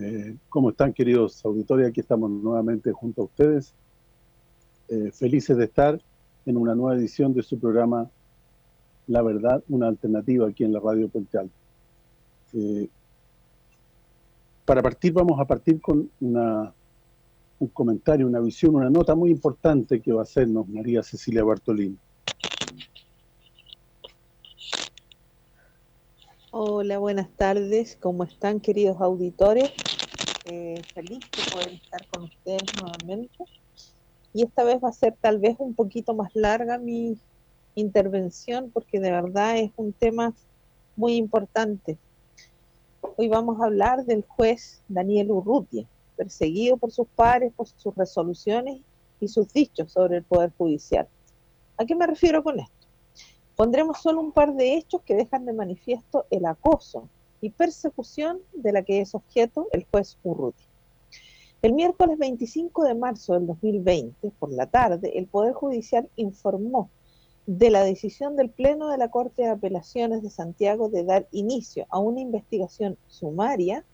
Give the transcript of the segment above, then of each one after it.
Eh, ¿Cómo están queridos auditores? Aquí estamos nuevamente junto a ustedes. Eh, felices de estar en una nueva edición de su programa La Verdad, una alternativa aquí en la Radio Puente Alto. Eh, para partir vamos a partir con una, un comentario, una visión, una nota muy importante que va a hacernos María Cecilia Bartolini. Hola, buenas tardes. ¿Cómo están, queridos auditores? Eh, feliz de poder estar con ustedes nuevamente. Y esta vez va a ser tal vez un poquito más larga mi intervención porque de verdad es un tema muy importante. Hoy vamos a hablar del juez Daniel Urrutia, perseguido por sus padres por sus resoluciones y sus dichos sobre el Poder Judicial. ¿A qué me refiero con esto? Pondremos solo un par de hechos que dejan de manifiesto el acoso y persecución de la que es objeto el juez Urruti. El miércoles 25 de marzo del 2020, por la tarde, el Poder Judicial informó de la decisión del Pleno de la Corte de Apelaciones de Santiago de dar inicio a una investigación sumaria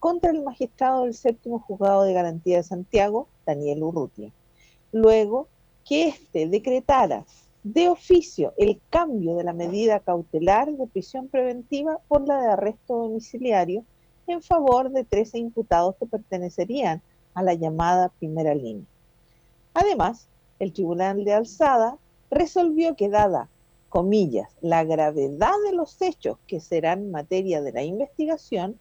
contra el magistrado del séptimo juzgado de garantía de Santiago, Daniel Urrutia. Luego que éste decretara de oficio el cambio de la medida cautelar de prisión preventiva por la de arresto domiciliario en favor de 13 imputados que pertenecerían a la llamada primera línea. Además, el Tribunal de Alzada resolvió que dada, comillas, la gravedad de los hechos que serán materia de la investigación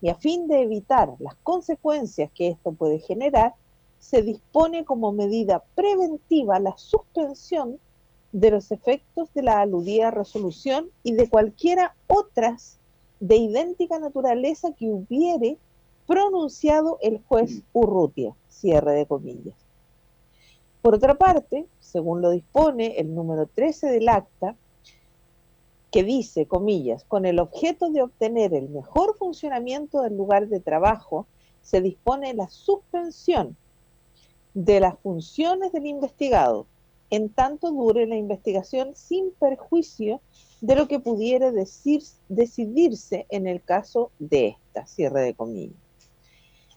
y a fin de evitar las consecuencias que esto puede generar, se dispone como medida preventiva la suspensión de los efectos de la aludida resolución y de cualquiera otras de idéntica naturaleza que hubiere pronunciado el juez Urrutia, cierre de comillas. Por otra parte, según lo dispone el número 13 del acta, que dice, comillas, con el objeto de obtener el mejor funcionamiento del lugar de trabajo, se dispone la suspensión de las funciones del investigado, en tanto dure la investigación sin perjuicio de lo que pudiera decidirse en el caso de esta, cierre de comillas.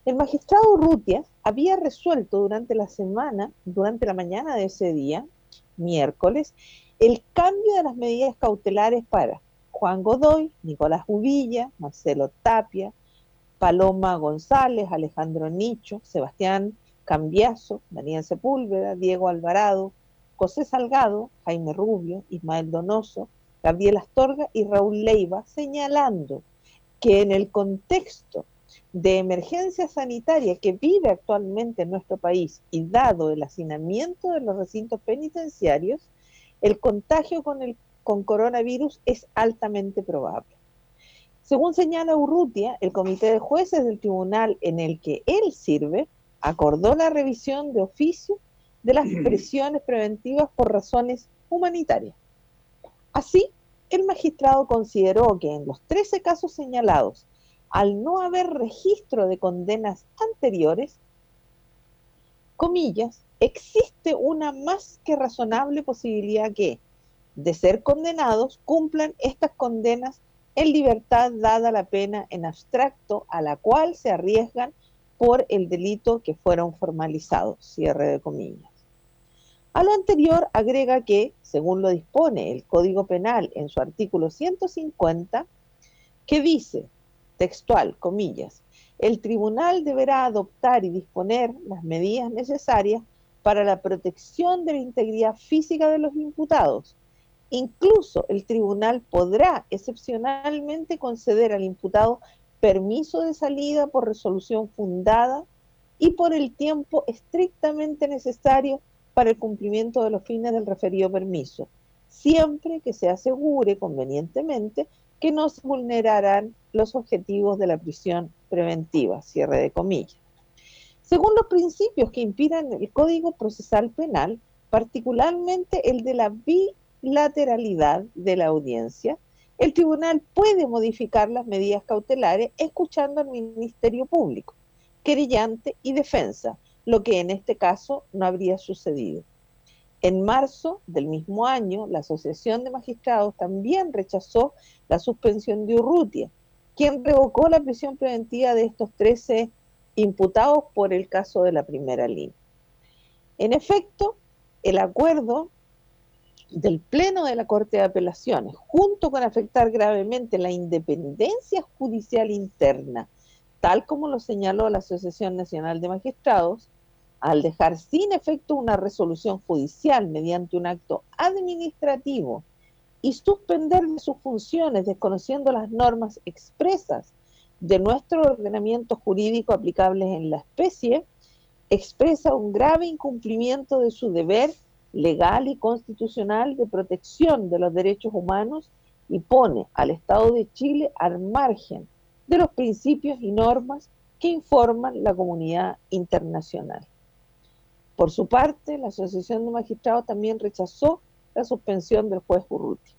El magistrado Urrutia había resuelto durante la semana, durante la mañana de ese día, miércoles, el cambio de las medidas cautelares para Juan Godoy, Nicolás Uvilla, Marcelo Tapia, Paloma González, Alejandro Nicho, Sebastián Cambiazo, Daniel Sepúlveda, Diego Alvarado, José Salgado, Jaime Rubio, Ismael Donoso, Gabriel Astorga y Raúl Leiva, señalando que en el contexto de emergencia sanitaria que vive actualmente en nuestro país y dado el hacinamiento de los recintos penitenciarios, el contagio con, el, con coronavirus es altamente probable. Según señala Urrutia, el comité de jueces del tribunal en el que él sirve acordó la revisión de oficio de las presiones preventivas por razones humanitarias. Así, el magistrado consideró que en los 13 casos señalados, al no haber registro de condenas anteriores, comillas, existe una más que razonable posibilidad que, de ser condenados, cumplan estas condenas en libertad dada la pena en abstracto a la cual se arriesgan por el delito que fueron formalizados. Cierre de comillas. A lo anterior agrega que, según lo dispone el Código Penal en su artículo 150, que dice, textual, comillas, el tribunal deberá adoptar y disponer las medidas necesarias para la protección de la integridad física de los imputados. Incluso el tribunal podrá excepcionalmente conceder al imputado permiso de salida por resolución fundada y por el tiempo estrictamente necesario para el cumplimiento de los fines del referido permiso, siempre que se asegure convenientemente que no se vulnerarán los objetivos de la prisión preventiva, cierre de comillas. Según los principios que inspiran el Código Procesal Penal, particularmente el de la bilateralidad de la audiencia, el tribunal puede modificar las medidas cautelares escuchando al Ministerio Público, querellante y defensa, lo que en este caso no habría sucedido. En marzo del mismo año, la Asociación de Magistrados también rechazó la suspensión de Urrutia, quien revocó la prisión preventiva de estos 13 imputados por el caso de la primera línea. En efecto, el acuerdo del Pleno de la Corte de Apelaciones, junto con afectar gravemente la independencia judicial interna, tal como lo señaló la Asociación Nacional de Magistrados, al dejar sin efecto una resolución judicial mediante un acto administrativo y suspender sus funciones desconociendo las normas expresas de nuestro ordenamiento jurídico aplicables en la especie, expresa un grave incumplimiento de su deber legal y constitucional de protección de los derechos humanos y pone al Estado de Chile al margen de los principios y normas que informan la comunidad internacional. Por su parte, la Asociación de Magistrados también rechazó la suspensión del juez Urruti.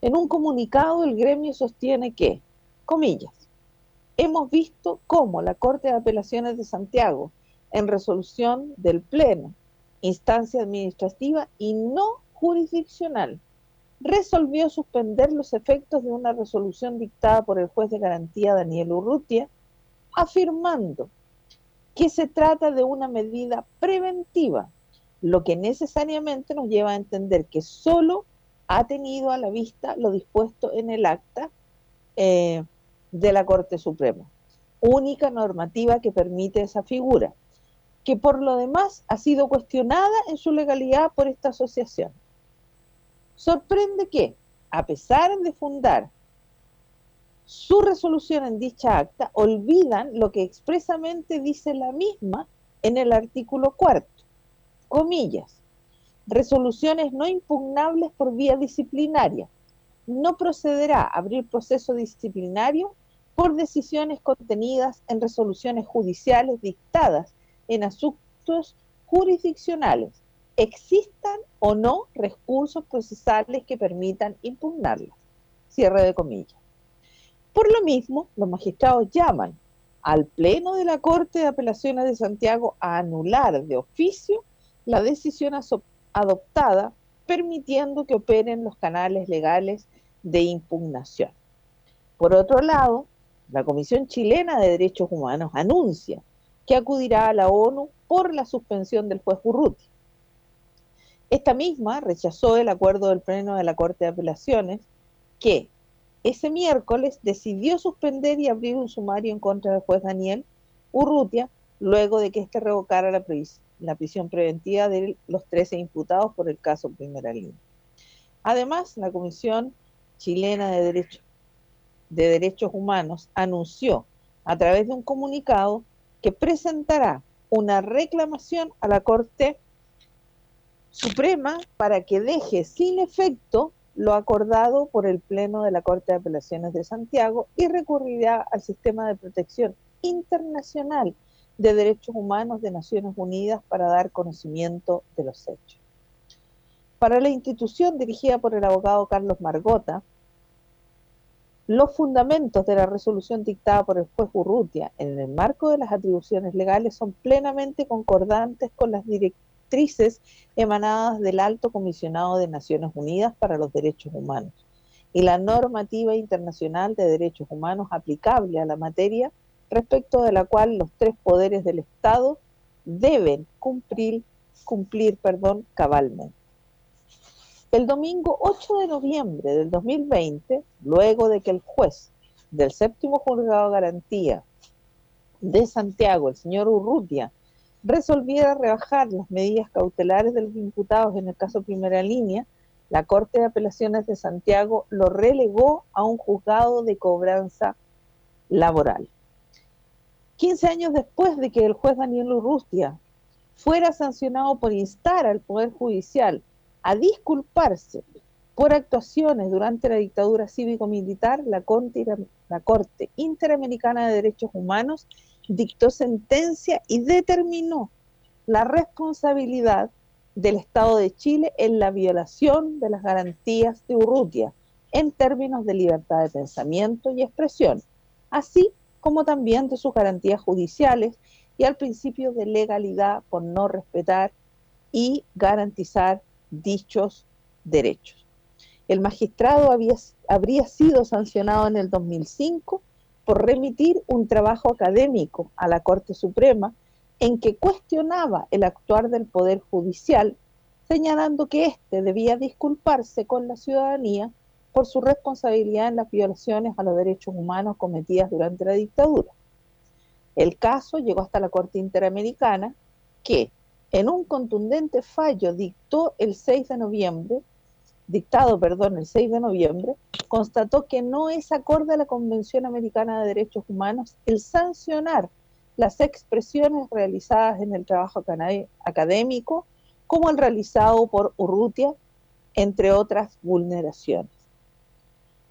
En un comunicado, el gremio sostiene que, comillas, hemos visto cómo la Corte de Apelaciones de Santiago, en resolución del Pleno, instancia administrativa y no jurisdiccional, resolvió suspender los efectos de una resolución dictada por el juez de garantía Daniel Urrutia, afirmando que se trata de una medida preventiva, lo que necesariamente nos lleva a entender que solo ha tenido a la vista lo dispuesto en el acta eh, de la Corte Suprema, única normativa que permite esa figura que por lo demás ha sido cuestionada en su legalidad por esta asociación. Sorprende que, a pesar de fundar su resolución en dicha acta, olvidan lo que expresamente dice la misma en el artículo cuarto, comillas, resoluciones no impugnables por vía disciplinaria. No procederá a abrir proceso disciplinario por decisiones contenidas en resoluciones judiciales dictadas en asuntos jurisdiccionales, existan o no recursos procesales que permitan impugnarlas. Cierre de comillas. Por lo mismo, los magistrados llaman al Pleno de la Corte de Apelaciones de Santiago a anular de oficio la decisión adoptada, permitiendo que operen los canales legales de impugnación. Por otro lado, la Comisión Chilena de Derechos Humanos anuncia que acudirá a la ONU por la suspensión del juez Urruti. Esta misma rechazó el acuerdo del Pleno de la Corte de Apelaciones que ese miércoles decidió suspender y abrir un sumario en contra del juez Daniel Urrutia luego de que éste revocara la, prisión preventiva de los 13 imputados por el caso Primera Línea. Además, la Comisión Chilena de Derechos Humanos anunció a través de un comunicado que presentará una reclamación a la Corte Suprema para que deje sin efecto lo acordado por el Pleno de la Corte de Apelaciones de Santiago y recurrirá al Sistema de Protección Internacional de Derechos Humanos de Naciones Unidas para dar conocimiento de los hechos. Para la institución dirigida por el abogado Carlos Margota, los fundamentos de la resolución dictada por el juez Urrutia en el marco de las atribuciones legales son plenamente concordantes con las directrices emanadas del Alto Comisionado de Naciones Unidas para los Derechos Humanos y la normativa internacional de derechos humanos aplicable a la materia respecto de la cual los tres poderes del Estado deben cumplir, cumplir perdón, cabalmente. El domingo 8 de noviembre del 2020, luego de que el juez del séptimo juzgado de garantía de Santiago, el señor Urrutia, resolviera rebajar las medidas cautelares de los imputados en el caso primera línea, la Corte de Apelaciones de Santiago lo relegó a un juzgado de cobranza laboral. 15 años después de que el juez Daniel Urrutia fuera sancionado por instar al Poder Judicial a disculparse por actuaciones durante la dictadura cívico-militar, la, Corte Interamericana de Derechos Humanos dictó sentencia y determinó la responsabilidad del Estado de Chile en la violación de las garantías de Urrutia en términos de libertad de pensamiento y expresión, así como también de sus garantías judiciales y al principio de legalidad por no respetar y garantizar dichos derechos. El magistrado habría sido sancionado en el 2005 por remitir un trabajo académico a la Corte Suprema en que cuestionaba el actuar del Poder Judicial, señalando que éste debía disculparse con la ciudadanía por su responsabilidad en las violaciones a los derechos humanos cometidas durante la dictadura. El caso llegó hasta la Corte Interamericana, que en un contundente fallo dictó el 6 de noviembre, dictado, perdón, el 6 de noviembre, constató que no es acorde a la Convención Americana de Derechos Humanos el sancionar las expresiones realizadas en el trabajo académico como el realizado por Urrutia, entre otras vulneraciones.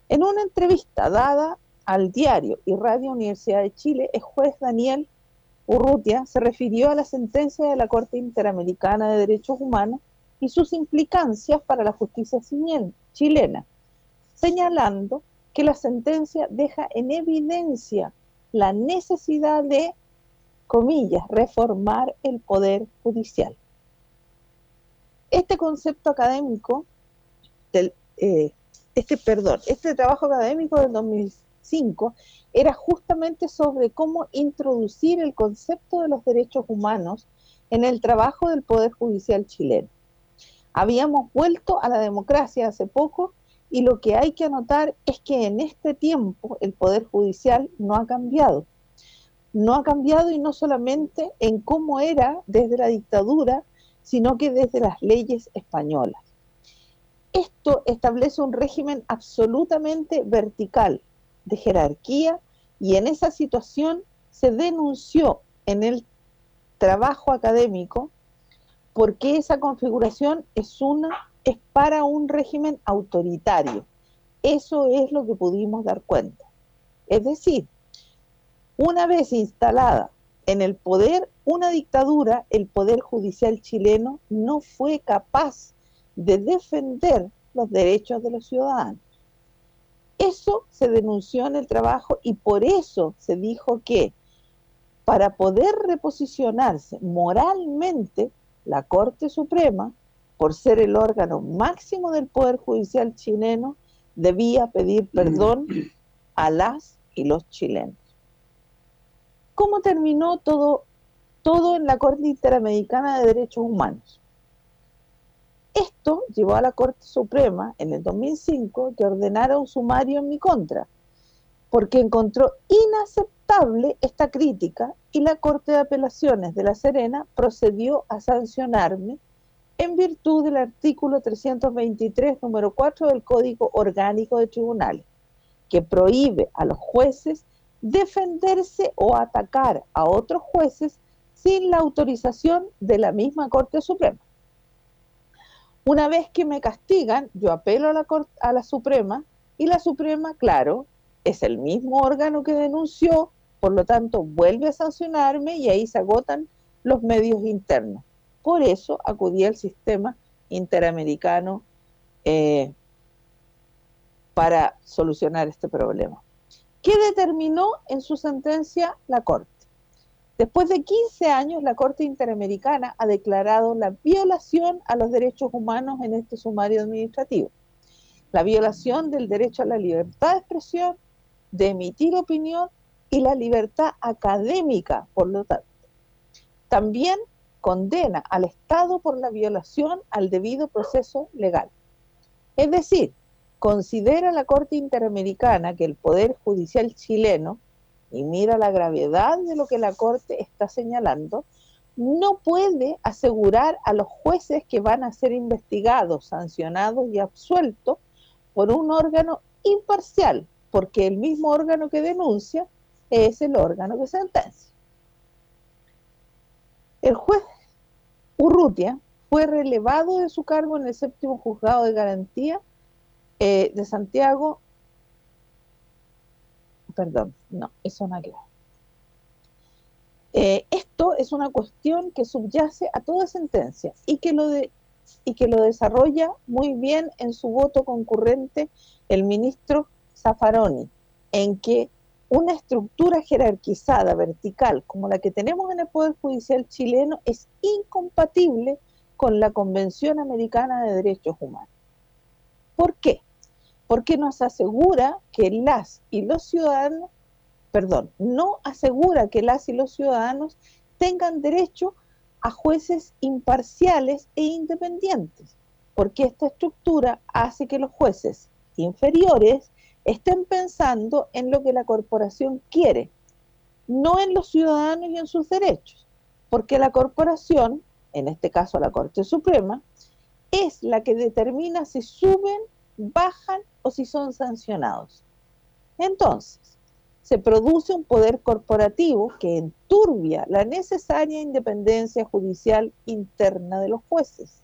En una entrevista dada al diario y Radio Universidad de Chile, el juez Daniel Urrutia se refirió a la sentencia de la Corte Interamericana de Derechos Humanos y sus implicancias para la justicia chilena, señalando que la sentencia deja en evidencia la necesidad de, comillas, reformar el poder judicial. Este concepto académico eh, este, perdón, este trabajo académico del 2005 era justamente sobre cómo introducir el concepto de los derechos humanos en el trabajo del Poder Judicial chileno. Habíamos vuelto a la democracia hace poco y lo que hay que anotar es que en este tiempo el Poder Judicial no ha cambiado. No ha cambiado y no solamente en cómo era desde la dictadura, sino que desde las leyes españolas. Esto establece un régimen absolutamente vertical de jerarquía y en esa situación se denunció en el trabajo académico porque esa configuración es una es para un régimen autoritario. Eso es lo que pudimos dar cuenta. Es decir, una vez instalada en el poder una dictadura, el poder judicial chileno no fue capaz de defender los derechos de los ciudadanos. Eso se denunció en el trabajo y por eso se dijo que para poder reposicionarse moralmente, la Corte Suprema, por ser el órgano máximo del Poder Judicial chileno, debía pedir perdón a las y los chilenos. ¿Cómo terminó todo, todo en la Corte Interamericana de Derechos Humanos? Llevó a la Corte Suprema en el 2005 que ordenara un sumario en mi contra, porque encontró inaceptable esta crítica y la Corte de Apelaciones de La Serena procedió a sancionarme en virtud del artículo 323, número 4 del Código Orgánico de Tribunales, que prohíbe a los jueces defenderse o atacar a otros jueces sin la autorización de la misma Corte Suprema. Una vez que me castigan, yo apelo a la, Suprema y la Suprema, claro, es el mismo órgano que denunció, por lo tanto vuelve a sancionarme y ahí se agotan los medios internos. Por eso acudí al sistema interamericano eh, para solucionar este problema. ¿Qué determinó en su sentencia la Corte? Después de 15 años, la Corte Interamericana ha declarado la violación a los derechos humanos en este sumario administrativo. La violación del derecho a la libertad de expresión, de emitir opinión y la libertad académica, por lo tanto. También condena al Estado por la violación al debido proceso legal. Es decir, considera la Corte Interamericana que el Poder Judicial chileno y mira la gravedad de lo que la Corte está señalando, no puede asegurar a los jueces que van a ser investigados, sancionados y absueltos por un órgano imparcial, porque el mismo órgano que denuncia es el órgano que sentencia. El juez Urrutia fue relevado de su cargo en el séptimo juzgado de garantía eh, de Santiago perdón, no, eso no queda. Eh, esto es una cuestión que subyace a toda sentencia y que, lo de, y que lo desarrolla muy bien en su voto concurrente el ministro Zaffaroni, en que una estructura jerarquizada, vertical, como la que tenemos en el Poder Judicial chileno, es incompatible con la Convención Americana de Derechos Humanos. ¿Por qué? Porque nos asegura que las y los ciudadanos, perdón, no asegura que las y los ciudadanos tengan derecho a jueces imparciales e independientes, porque esta estructura hace que los jueces inferiores estén pensando en lo que la corporación quiere, no en los ciudadanos y en sus derechos, porque la corporación, en este caso la Corte Suprema, es la que determina si suben, bajan o si son sancionados. Entonces, se produce un poder corporativo que enturbia la necesaria independencia judicial interna de los jueces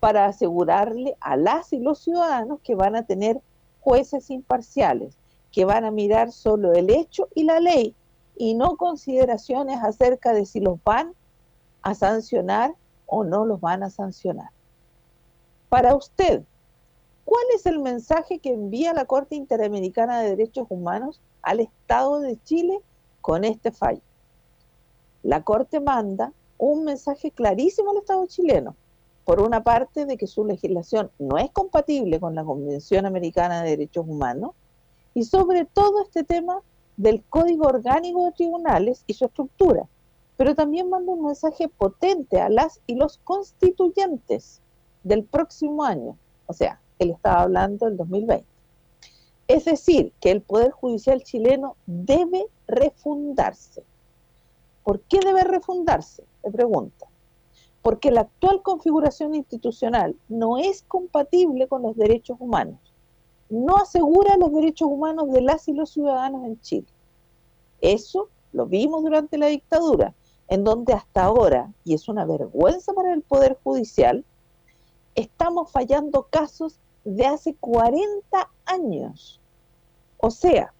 para asegurarle a las y los ciudadanos que van a tener jueces imparciales, que van a mirar solo el hecho y la ley y no consideraciones acerca de si los van a sancionar o no los van a sancionar. Para usted, ¿cuál es el mensaje que envía la Corte Interamericana de Derechos Humanos al Estado de Chile con este fallo? La Corte manda un mensaje clarísimo al Estado chileno. Por una parte, de que su legislación no es compatible con la Convención Americana de Derechos Humanos, y sobre todo este tema del Código Orgánico de Tribunales y su estructura, pero también manda un mensaje potente a las y los constituyentes del próximo año, o sea, él estaba hablando del 2020. Es decir, que el Poder Judicial chileno debe refundarse. ¿Por qué debe refundarse? Le pregunta. Porque la actual configuración institucional no es compatible con los derechos humanos no asegura los derechos humanos de las y los ciudadanos en Chile. Eso lo vimos durante la dictadura, en donde hasta ahora, y es una vergüenza para el Poder Judicial, estamos fallando casos de hace 40 años. O sea,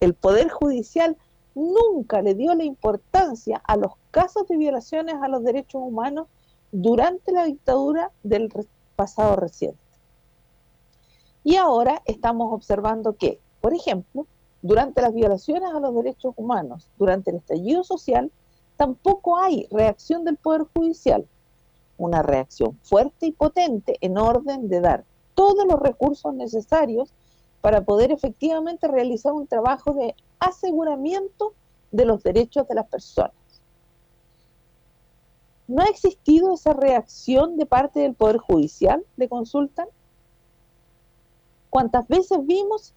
el Poder Judicial nunca le dio la importancia a los casos de violaciones a los derechos humanos durante la dictadura del pasado reciente. Y ahora estamos observando que, por ejemplo, durante las violaciones a los derechos humanos, durante el estallido social, tampoco hay reacción del Poder Judicial, una reacción fuerte y potente en orden de dar todos los recursos necesarios para poder efectivamente realizar un trabajo de aseguramiento de los derechos de las personas. ¿No ha existido esa reacción de parte del Poder Judicial? de consultan. ¿Cuántas veces vimos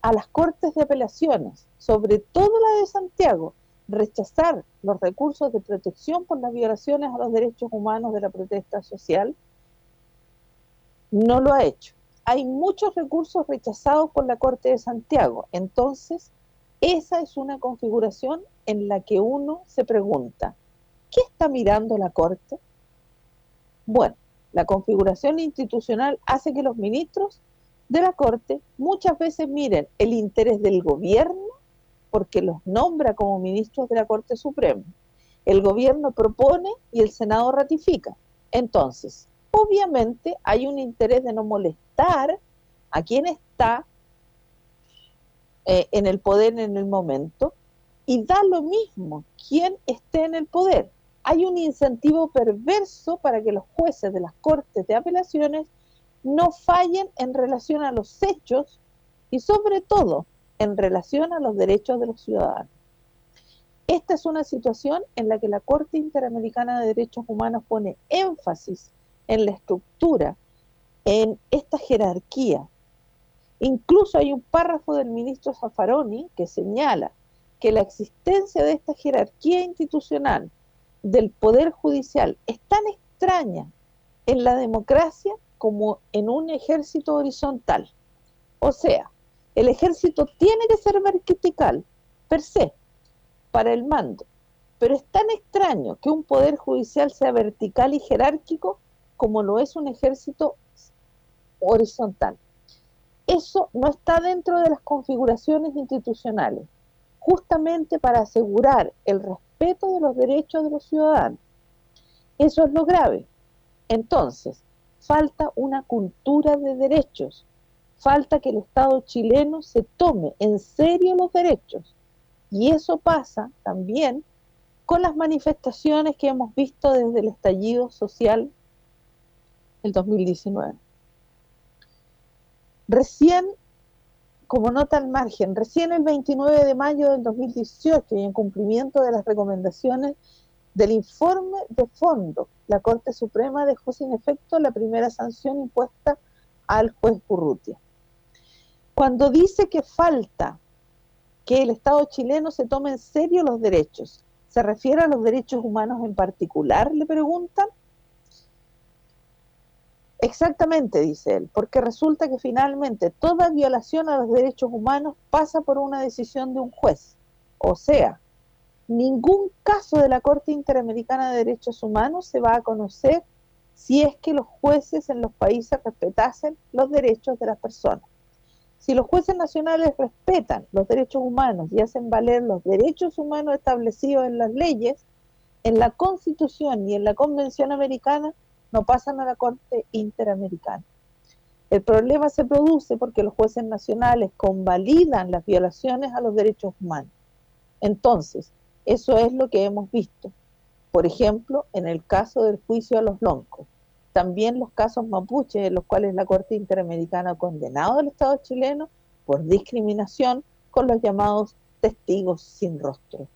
a las cortes de apelaciones, sobre todo la de Santiago, rechazar los recursos de protección por las violaciones a los derechos humanos de la protesta social? No lo ha hecho. Hay muchos recursos rechazados por la Corte de Santiago. Entonces, esa es una configuración en la que uno se pregunta, ¿qué está mirando la Corte? Bueno, la configuración institucional hace que los ministros de la Corte muchas veces miren el interés del gobierno porque los nombra como ministros de la Corte Suprema. El gobierno propone y el Senado ratifica. Entonces, obviamente hay un interés de no molestar a quien está eh, en el poder en el momento y da lo mismo quien esté en el poder. Hay un incentivo perverso para que los jueces de las Cortes de Apelaciones no fallen en relación a los hechos y sobre todo en relación a los derechos de los ciudadanos. Esta es una situación en la que la Corte Interamericana de Derechos Humanos pone énfasis en la estructura, en esta jerarquía. Incluso hay un párrafo del ministro Zaffaroni que señala que la existencia de esta jerarquía institucional del Poder Judicial es tan extraña en la democracia como en un ejército horizontal. O sea, el ejército tiene que ser vertical, per se, para el mando. Pero es tan extraño que un poder judicial sea vertical y jerárquico como lo es un ejército horizontal. Eso no está dentro de las configuraciones institucionales, justamente para asegurar el respeto de los derechos de los ciudadanos. Eso es lo grave. Entonces, falta una cultura de derechos, falta que el Estado chileno se tome en serio los derechos. Y eso pasa también con las manifestaciones que hemos visto desde el estallido social del 2019. Recién, como nota al margen, recién el 29 de mayo del 2018 y en cumplimiento de las recomendaciones del informe de fondo, la Corte Suprema dejó sin efecto la primera sanción impuesta al juez Urrutia. Cuando dice que falta que el Estado chileno se tome en serio los derechos, ¿se refiere a los derechos humanos en particular? Le preguntan. Exactamente, dice él, porque resulta que finalmente toda violación a los derechos humanos pasa por una decisión de un juez. O sea, ningún caso de la Corte Interamericana de Derechos Humanos se va a conocer si es que los jueces en los países respetasen los derechos de las personas. Si los jueces nacionales respetan los derechos humanos y hacen valer los derechos humanos establecidos en las leyes, en la Constitución y en la Convención Americana, no pasan a la Corte Interamericana. El problema se produce porque los jueces nacionales convalidan las violaciones a los derechos humanos. Entonces, eso es lo que hemos visto. Por ejemplo, en el caso del juicio a los loncos. También los casos mapuches, en los cuales la Corte Interamericana ha condenado al Estado chileno por discriminación con los llamados testigos sin rostro.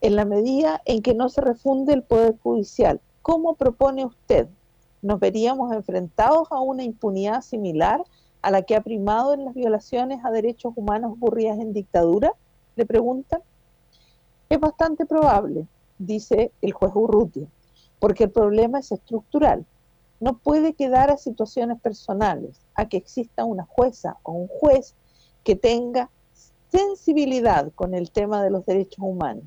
En la medida en que no se refunde el Poder Judicial, ¿cómo propone usted? ¿Nos veríamos enfrentados a una impunidad similar a la que ha primado en las violaciones a derechos humanos ocurridas en dictadura? Le preguntan. Es bastante probable, dice el juez Urrutia, porque el problema es estructural. No puede quedar a situaciones personales, a que exista una jueza o un juez que tenga sensibilidad con el tema de los derechos humanos.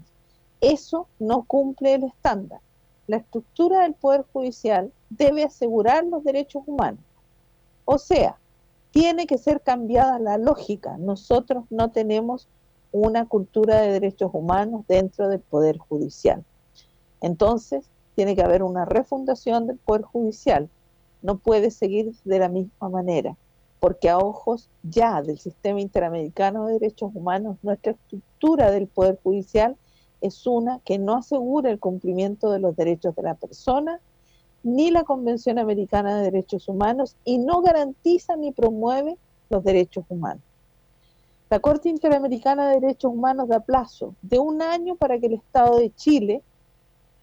Eso no cumple el estándar. La estructura del Poder Judicial debe asegurar los derechos humanos. O sea, tiene que ser cambiada la lógica. Nosotros no tenemos una cultura de derechos humanos dentro del Poder Judicial. Entonces, tiene que haber una refundación del Poder Judicial. No puede seguir de la misma manera, porque a ojos ya del sistema interamericano de derechos humanos, nuestra estructura del Poder Judicial es una que no asegura el cumplimiento de los derechos de la persona, ni la Convención Americana de Derechos Humanos, y no garantiza ni promueve los derechos humanos. La Corte Interamericana de Derechos Humanos da plazo de un año para que el Estado de Chile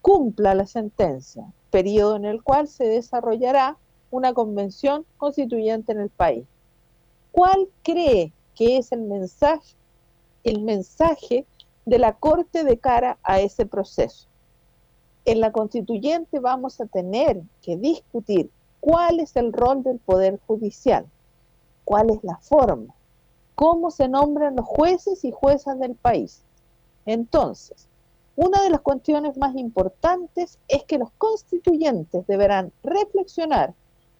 cumpla la sentencia, periodo en el cual se desarrollará una convención constituyente en el país. ¿Cuál cree que es el mensaje, el mensaje de la Corte de cara a ese proceso? En la constituyente vamos a tener que discutir cuál es el rol del Poder Judicial, cuál es la forma, cómo se nombran los jueces y juezas del país. Entonces, una de las cuestiones más importantes es que los constituyentes deberán reflexionar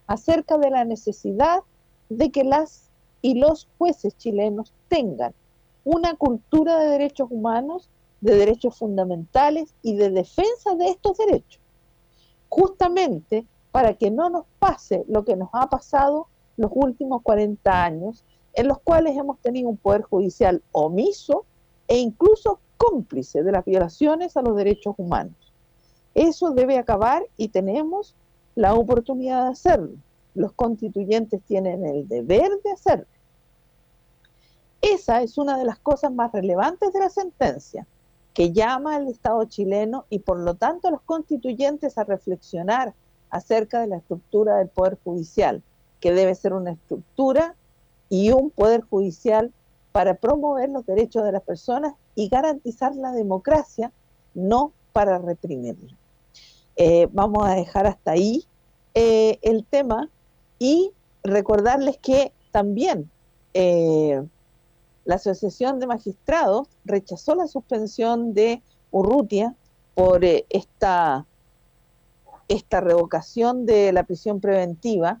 acerca de la necesidad de que las y los jueces chilenos tengan una cultura de derechos humanos, de derechos fundamentales y de defensa de estos derechos, justamente para que no nos pase lo que nos ha pasado los últimos 40 años, en los cuales hemos tenido un poder judicial omiso e incluso cómplice de las violaciones a los derechos humanos. Eso debe acabar y tenemos la oportunidad de hacerlo. Los constituyentes tienen el deber de hacerlo. Esa es una de las cosas más relevantes de la sentencia, que llama al Estado chileno y por lo tanto a los constituyentes a reflexionar acerca de la estructura del Poder Judicial, que debe ser una estructura y un poder judicial para promover los derechos de las personas y garantizar la democracia, no para reprimirla. Eh, vamos a dejar hasta ahí eh, el tema y recordarles que también eh, la Asociación de Magistrados rechazó la suspensión de Urrutia por esta, esta revocación de la prisión preventiva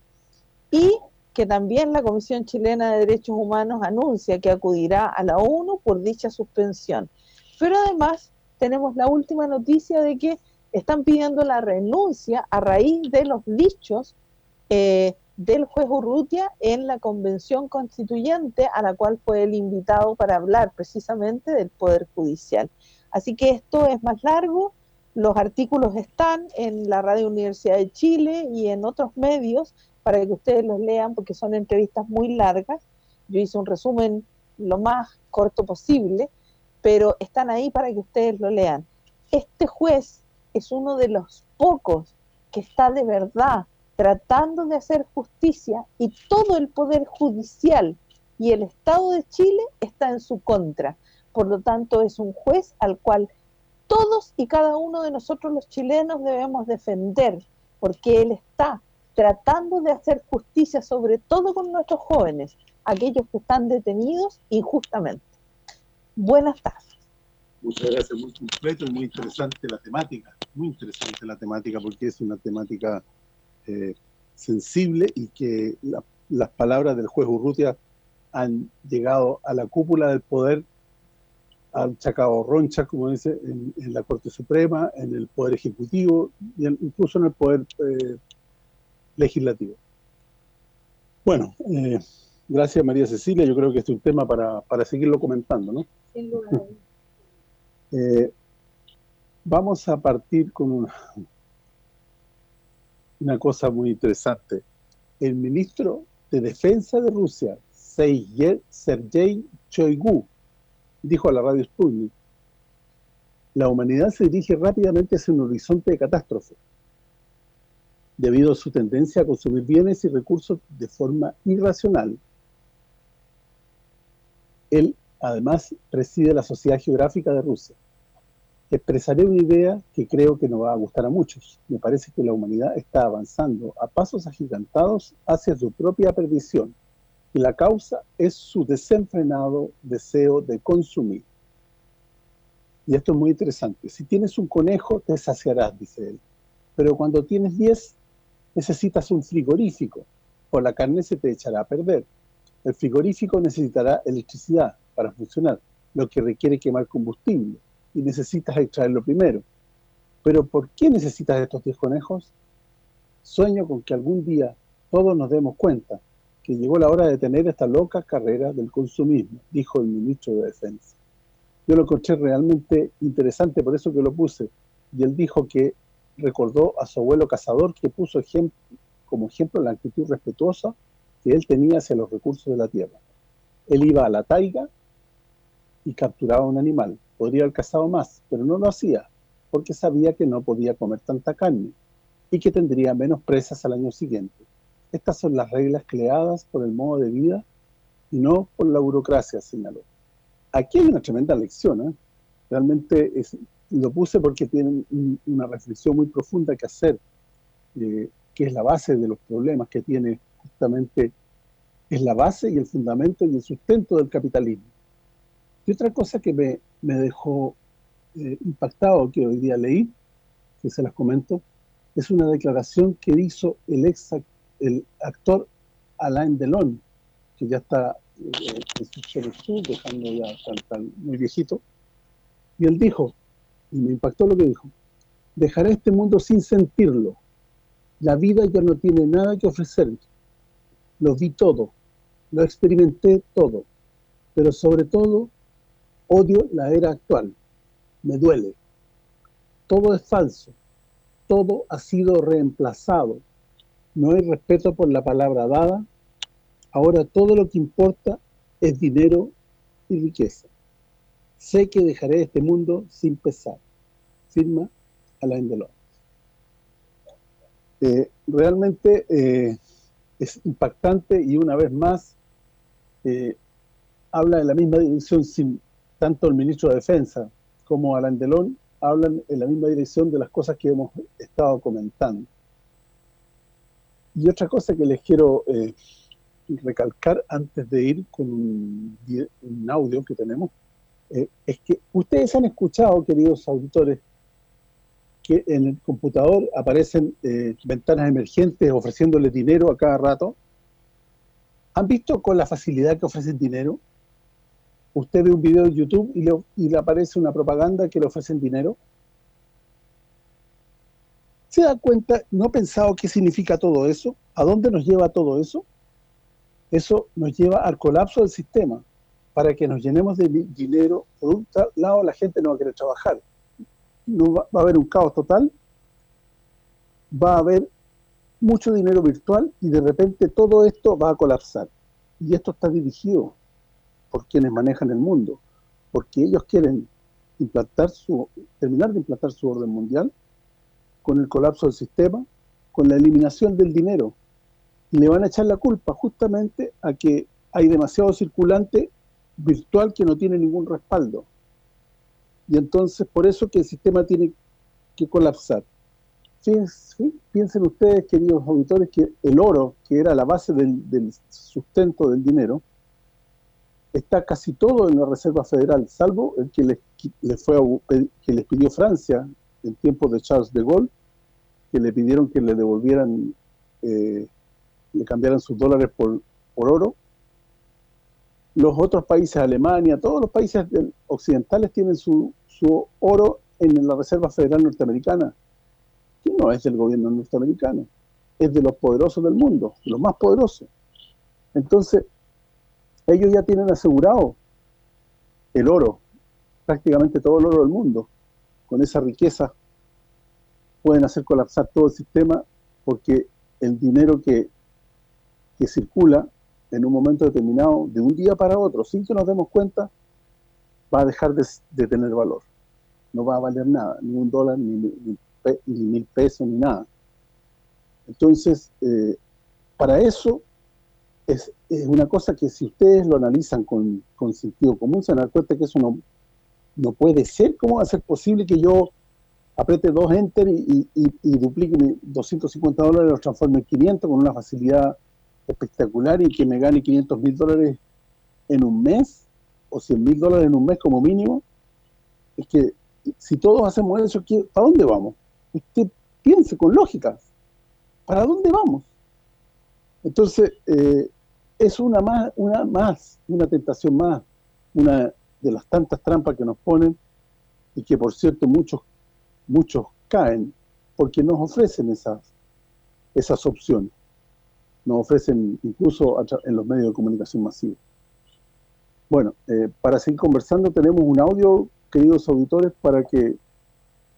y que también la Comisión Chilena de Derechos Humanos anuncia que acudirá a la ONU por dicha suspensión. Pero además tenemos la última noticia de que están pidiendo la renuncia a raíz de los dichos eh, del juez Urrutia en la convención constituyente a la cual fue el invitado para hablar precisamente del Poder Judicial. Así que esto es más largo, los artículos están en la Radio Universidad de Chile y en otros medios para que ustedes los lean, porque son entrevistas muy largas. Yo hice un resumen lo más corto posible, pero están ahí para que ustedes lo lean. Este juez es uno de los pocos que está de verdad tratando de hacer justicia y todo el poder judicial y el Estado de Chile está en su contra. Por lo tanto, es un juez al cual todos y cada uno de nosotros los chilenos debemos defender, porque él está tratando de hacer justicia, sobre todo con nuestros jóvenes, aquellos que están detenidos injustamente. Buenas tardes. Muchas gracias, muy completo y muy interesante la temática, muy interesante la temática porque es una temática eh, sensible y que las palabras del juez Urrutia han llegado a la cúpula del poder, han sacado roncha, como dice, en, la Corte Suprema, en el Poder Ejecutivo y incluso en el Poder eh, Legislativo. Bueno, eh, gracias María Cecilia, yo creo que este es un tema para, para seguirlo comentando, ¿no? Sin duda. Eh, vamos a partir con una, una cosa muy interesante. El ministro de Defensa de Rusia, Sergei Choigu, dijo a la radio Sputnik, la humanidad se dirige rápidamente hacia un horizonte de catástrofe, debido a su tendencia a consumir bienes y recursos de forma irracional. Él Además, preside la Sociedad Geográfica de Rusia. Expresaré una idea que creo que no va a gustar a muchos. Me parece que la humanidad está avanzando a pasos agigantados hacia su propia perdición. Y la causa es su desenfrenado deseo de consumir. Y esto es muy interesante. Si tienes un conejo, te saciarás, dice él. Pero cuando tienes 10, necesitas un frigorífico, o la carne se te echará a perder. El frigorífico necesitará electricidad, para funcionar, lo que requiere quemar combustible, y necesitas extraerlo primero. Pero ¿por qué necesitas estos 10 conejos? Sueño con que algún día todos nos demos cuenta que llegó la hora de tener esta loca carrera del consumismo, dijo el ministro de Defensa. Yo lo encontré realmente interesante, por eso que lo puse. Y él dijo que recordó a su abuelo cazador que puso como ejemplo la actitud respetuosa que él tenía hacia los recursos de la tierra. Él iba a la taiga y capturaba un animal. Podría haber cazado más, pero no lo hacía, porque sabía que no podía comer tanta carne y que tendría menos presas al año siguiente. Estas son las reglas creadas por el modo de vida y no por la burocracia, señaló. Aquí hay una tremenda lección, ¿eh? Realmente lo puse porque tienen una reflexión muy profunda que hacer, eh, que es la base de los problemas que tiene justamente, es la base y el fundamento y el sustento del capitalismo. Y otra cosa que me, dejó eh, impactado, que hoy día leí, que se las comento, es una declaración que hizo el ex el actor Alain Delon, que ya está eh, dejando ya tan, muy viejito, y él dijo, y me impactó lo que dijo, dejaré este mundo sin sentirlo, la vida ya no tiene nada que ofrecerme, lo vi todo, lo experimenté todo, pero sobre todo Odio la era actual. Me duele. Todo es falso. Todo ha sido reemplazado. No hay respeto por la palabra dada. Ahora todo lo que importa es dinero y riqueza. Sé que dejaré este mundo sin pesar. Firma Alain Delon. Eh, realmente eh, es impactante y una vez más eh, habla en la misma dirección sin tanto el ministro de Defensa como Alain Delon hablan en la misma dirección de las cosas que hemos estado comentando. Y otra cosa que les quiero eh, recalcar antes de ir con un, audio que tenemos, eh, es que ustedes han escuchado, queridos auditores, que en el computador aparecen eh, ventanas emergentes ofreciéndole dinero a cada rato. ¿Han visto con la facilidad que ofrecen dinero? Usted ve un video de YouTube y le, aparece una propaganda que le ofrecen dinero, ¿se da cuenta? ¿No ha pensado qué significa todo eso? ¿A dónde nos lleva todo eso? Eso nos lleva al colapso del sistema. Para que nos llenemos de dinero, por un lado la gente no va a querer trabajar. No va, va a haber un caos total. Va a haber mucho dinero virtual y de repente todo esto va a colapsar. Y esto está dirigido por quienes manejan el mundo, porque ellos quieren implantar su terminar de implantar su orden mundial con el colapso del sistema, con la eliminación del dinero. Y le van a echar la culpa justamente a que hay demasiado circulante virtual que no tiene ningún respaldo. Y entonces, por eso que el sistema tiene que colapsar. Piensen ustedes, queridos auditores, que el oro, que era la base del, sustento del dinero, está casi todo en la Reserva Federal, salvo el que les, fue que les pidió Francia en tiempos de Charles de Gaulle, que le pidieron que le devolvieran, eh, le cambiaran sus dólares por, oro. Los otros países, Alemania, todos los países occidentales tienen su, oro en la Reserva Federal Norteamericana que no es del gobierno norteamericano, es de los poderosos del mundo, los más poderosos. Entonces, ellos ya tienen asegurado el oro, prácticamente todo el oro del mundo. Con esa riqueza pueden hacer colapsar todo el sistema porque el dinero que, que circula en un momento determinado, de un día para otro, sin que nos demos cuenta, va a dejar de, tener valor. No va a valer nada, ni un dólar, ni, mil pesos, ni nada. Entonces, eh, para eso es, una cosa que si ustedes lo analizan con, sentido común, se dan cuenta que eso no, no puede ser. ¿Cómo va a ser posible que yo apriete dos enter y, duplique mis 250 dólares y los transforme en 500 con una facilidad espectacular y que me gane 500 mil dólares en un mes o 100 mil dólares en un mes como mínimo? Es que si todos hacemos eso, ¿para dónde vamos? usted piense con lógica. ¿Para dónde vamos? Entonces, eh, es una más, una más, una tentación más, una de las tantas trampas que nos ponen y que, por cierto, muchos muchos caen porque nos ofrecen esas esas opciones. Nos ofrecen incluso en los medios de comunicación masivos. Bueno, eh, para seguir conversando tenemos un audio, queridos auditores, para que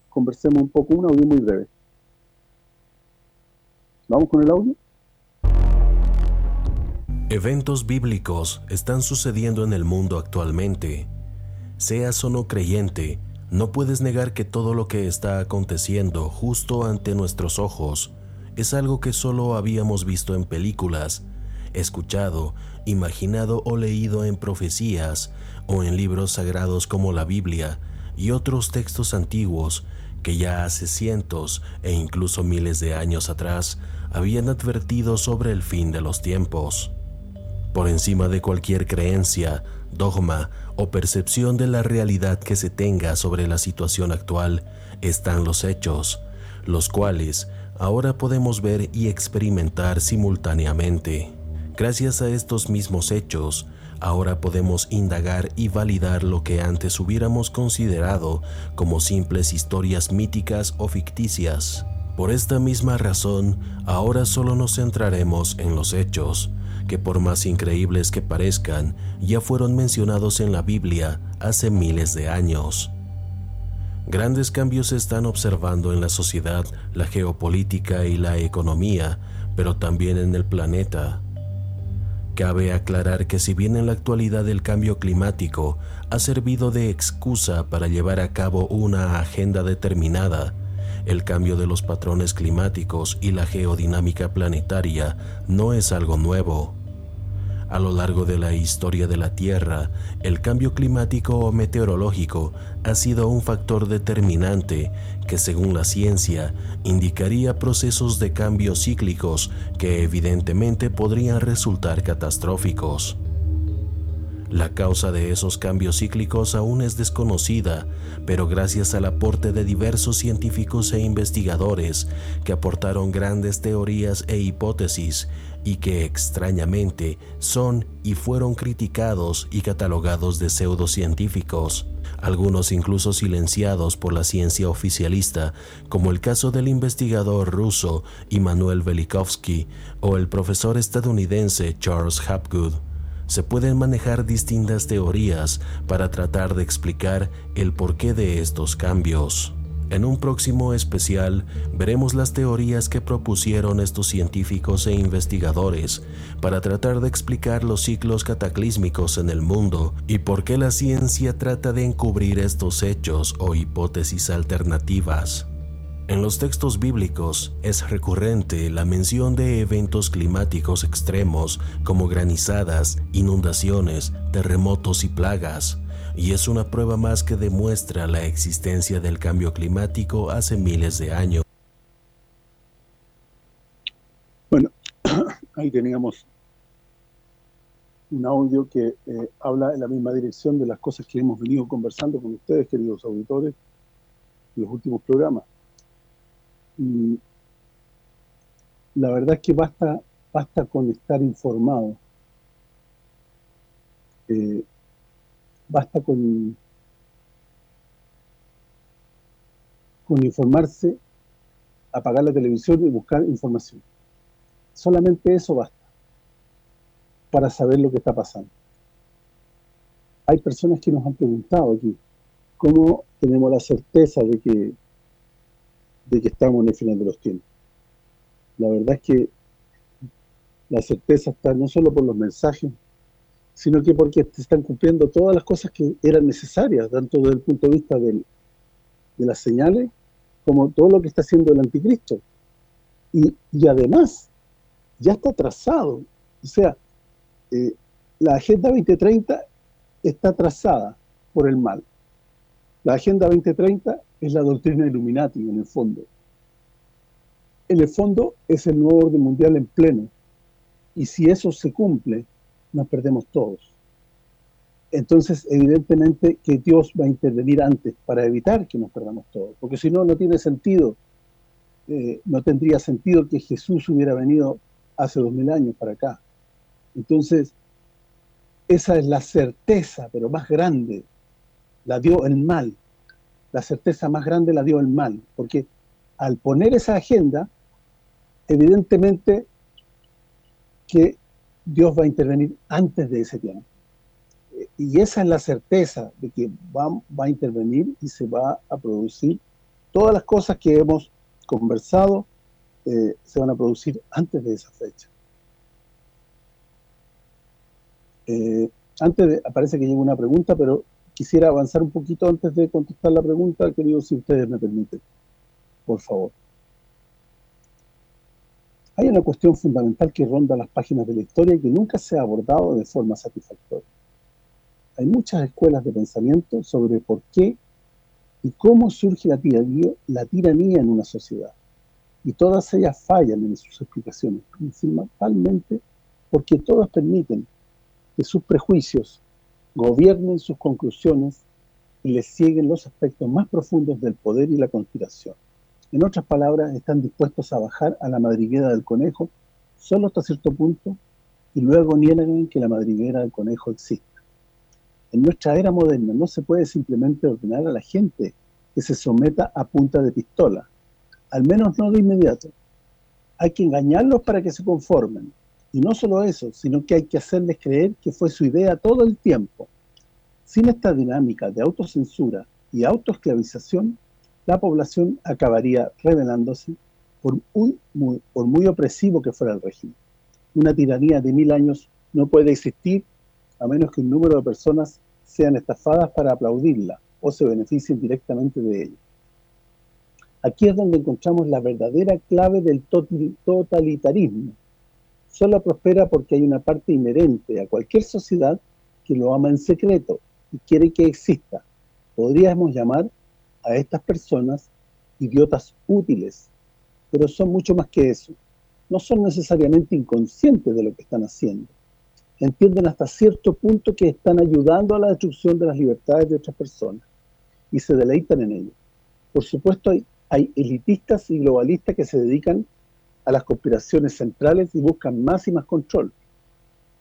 conversemos un poco, un audio muy breve. ¿Vamos con el audio? Eventos bíblicos están sucediendo en el mundo actualmente. Seas o no creyente, no puedes negar que todo lo que está aconteciendo justo ante nuestros ojos es algo que solo habíamos visto en películas, escuchado, imaginado o leído en profecías o en libros sagrados como la Biblia y otros textos antiguos que ya hace cientos e incluso miles de años atrás habían advertido sobre el fin de los tiempos. Por encima de cualquier creencia, dogma o percepción de la realidad que se tenga sobre la situación actual están los hechos, los cuales ahora podemos ver y experimentar simultáneamente. Gracias a estos mismos hechos, ahora podemos indagar y validar lo que antes hubiéramos considerado como simples historias míticas o ficticias. Por esta misma razón, ahora solo nos centraremos en los hechos, que por más increíbles que parezcan, ya fueron mencionados en la Biblia hace miles de años. Grandes cambios se están observando en la sociedad, la geopolítica y la economía, pero también en el planeta. Cabe aclarar que si bien en la actualidad el cambio climático ha servido de excusa para llevar a cabo una agenda determinada, el cambio de los patrones climáticos y la geodinámica planetaria no es algo nuevo. A lo largo de la historia de la Tierra, el cambio climático o meteorológico ha sido un factor determinante que según la ciencia indicaría procesos de cambio cíclicos que evidentemente podrían resultar catastróficos. La causa de esos cambios cíclicos aún es desconocida, pero gracias al aporte de diversos científicos e investigadores que aportaron grandes teorías e hipótesis y que extrañamente son y fueron criticados y catalogados de pseudocientíficos, algunos incluso silenciados por la ciencia oficialista, como el caso del investigador ruso Immanuel Velikovsky o el profesor estadounidense Charles Hapgood se pueden manejar distintas teorías para tratar de explicar el porqué de estos cambios. En un próximo especial veremos las teorías que propusieron estos científicos e investigadores para tratar de explicar los ciclos cataclísmicos en el mundo y por qué la ciencia trata de encubrir estos hechos o hipótesis alternativas. En los textos bíblicos es recurrente la mención de eventos climáticos extremos como granizadas, inundaciones, terremotos y plagas y es una prueba más que demuestra la existencia del cambio climático hace miles de años. Bueno, ahí teníamos un audio que eh, habla en la misma dirección de las cosas que hemos venido conversando con ustedes, queridos auditores, en los últimos programas. La verdad es que basta, basta con estar informado. Eh, basta con, con informarse, apagar la televisión y buscar información. Solamente eso basta para saber lo que está pasando. Hay personas que nos han preguntado aquí, ¿cómo tenemos la certeza de que, de que estamos en el final de los tiempos? La verdad es que la certeza está no solo por los mensajes sino que porque se están cumpliendo todas las cosas que eran necesarias, tanto desde el punto de vista de las señales, como todo lo que está haciendo el anticristo. Y, además, ya está trazado. O sea, eh, la Agenda 2030 está trazada por el mal. La Agenda 2030 es la doctrina Illuminati, en el fondo. En el fondo es el nuevo orden mundial en pleno. Y si eso se cumple, nos perdemos todos. Entonces, evidentemente que Dios va a intervenir antes para evitar que nos perdamos todos, porque si no, no tiene sentido, eh, no tendría sentido que Jesús hubiera venido hace dos mil años para acá. Entonces, esa es la certeza, pero más grande, la dio el mal. La certeza más grande la dio el mal, porque al poner esa agenda, evidentemente que Dios va a intervenir antes de ese tiempo. Y esa es la certeza de que va, va a intervenir y se va a producir todas las cosas que hemos conversado eh, se van a producir antes de esa fecha. Eh, antes parece que llegó una pregunta, pero quisiera avanzar un poquito antes de contestar la pregunta, querido, si ustedes me permiten, por favor. Hay una cuestión fundamental que ronda las páginas de la historia y que nunca se ha abordado de forma satisfactoria. Hay muchas escuelas de pensamiento sobre por qué y cómo surge la tiranía, en una sociedad. Y todas ellas fallan en sus explicaciones, principalmente porque todas permiten que sus prejuicios gobiernen sus conclusiones y les siguen los aspectos más profundos del poder y la conspiración. En otras palabras, están dispuestos a bajar a la madriguera del conejo solo hasta cierto punto y luego niegan que la madriguera del conejo exista. En nuestra era moderna no se puede simplemente ordenar a la gente que se someta a punta de pistola, al menos no de inmediato. Hay que engañarlos para que se conformen. Y no solo eso, sino que hay que hacerles creer que fue su idea todo el tiempo. Sin esta dinámica de autocensura y autoesclavización, la población acabaría rebelándose por muy, por muy opresivo que fuera el régimen. Una tiranía de mil años no puede existir a menos que un número de personas sean estafadas para aplaudirla o se beneficien directamente de ella. Aquí es donde encontramos la verdadera clave del totalitarismo. Solo prospera porque hay una parte inherente a cualquier sociedad que lo ama en secreto y quiere que exista. Podríamos llamar a estas personas idiotas útiles, pero son mucho más que eso. No son necesariamente inconscientes de lo que están haciendo. Entienden hasta cierto punto que están ayudando a la destrucción de las libertades de otras personas y se deleitan en ello. Por supuesto, hay, hay elitistas y globalistas que se dedican a las conspiraciones centrales y buscan más y más control,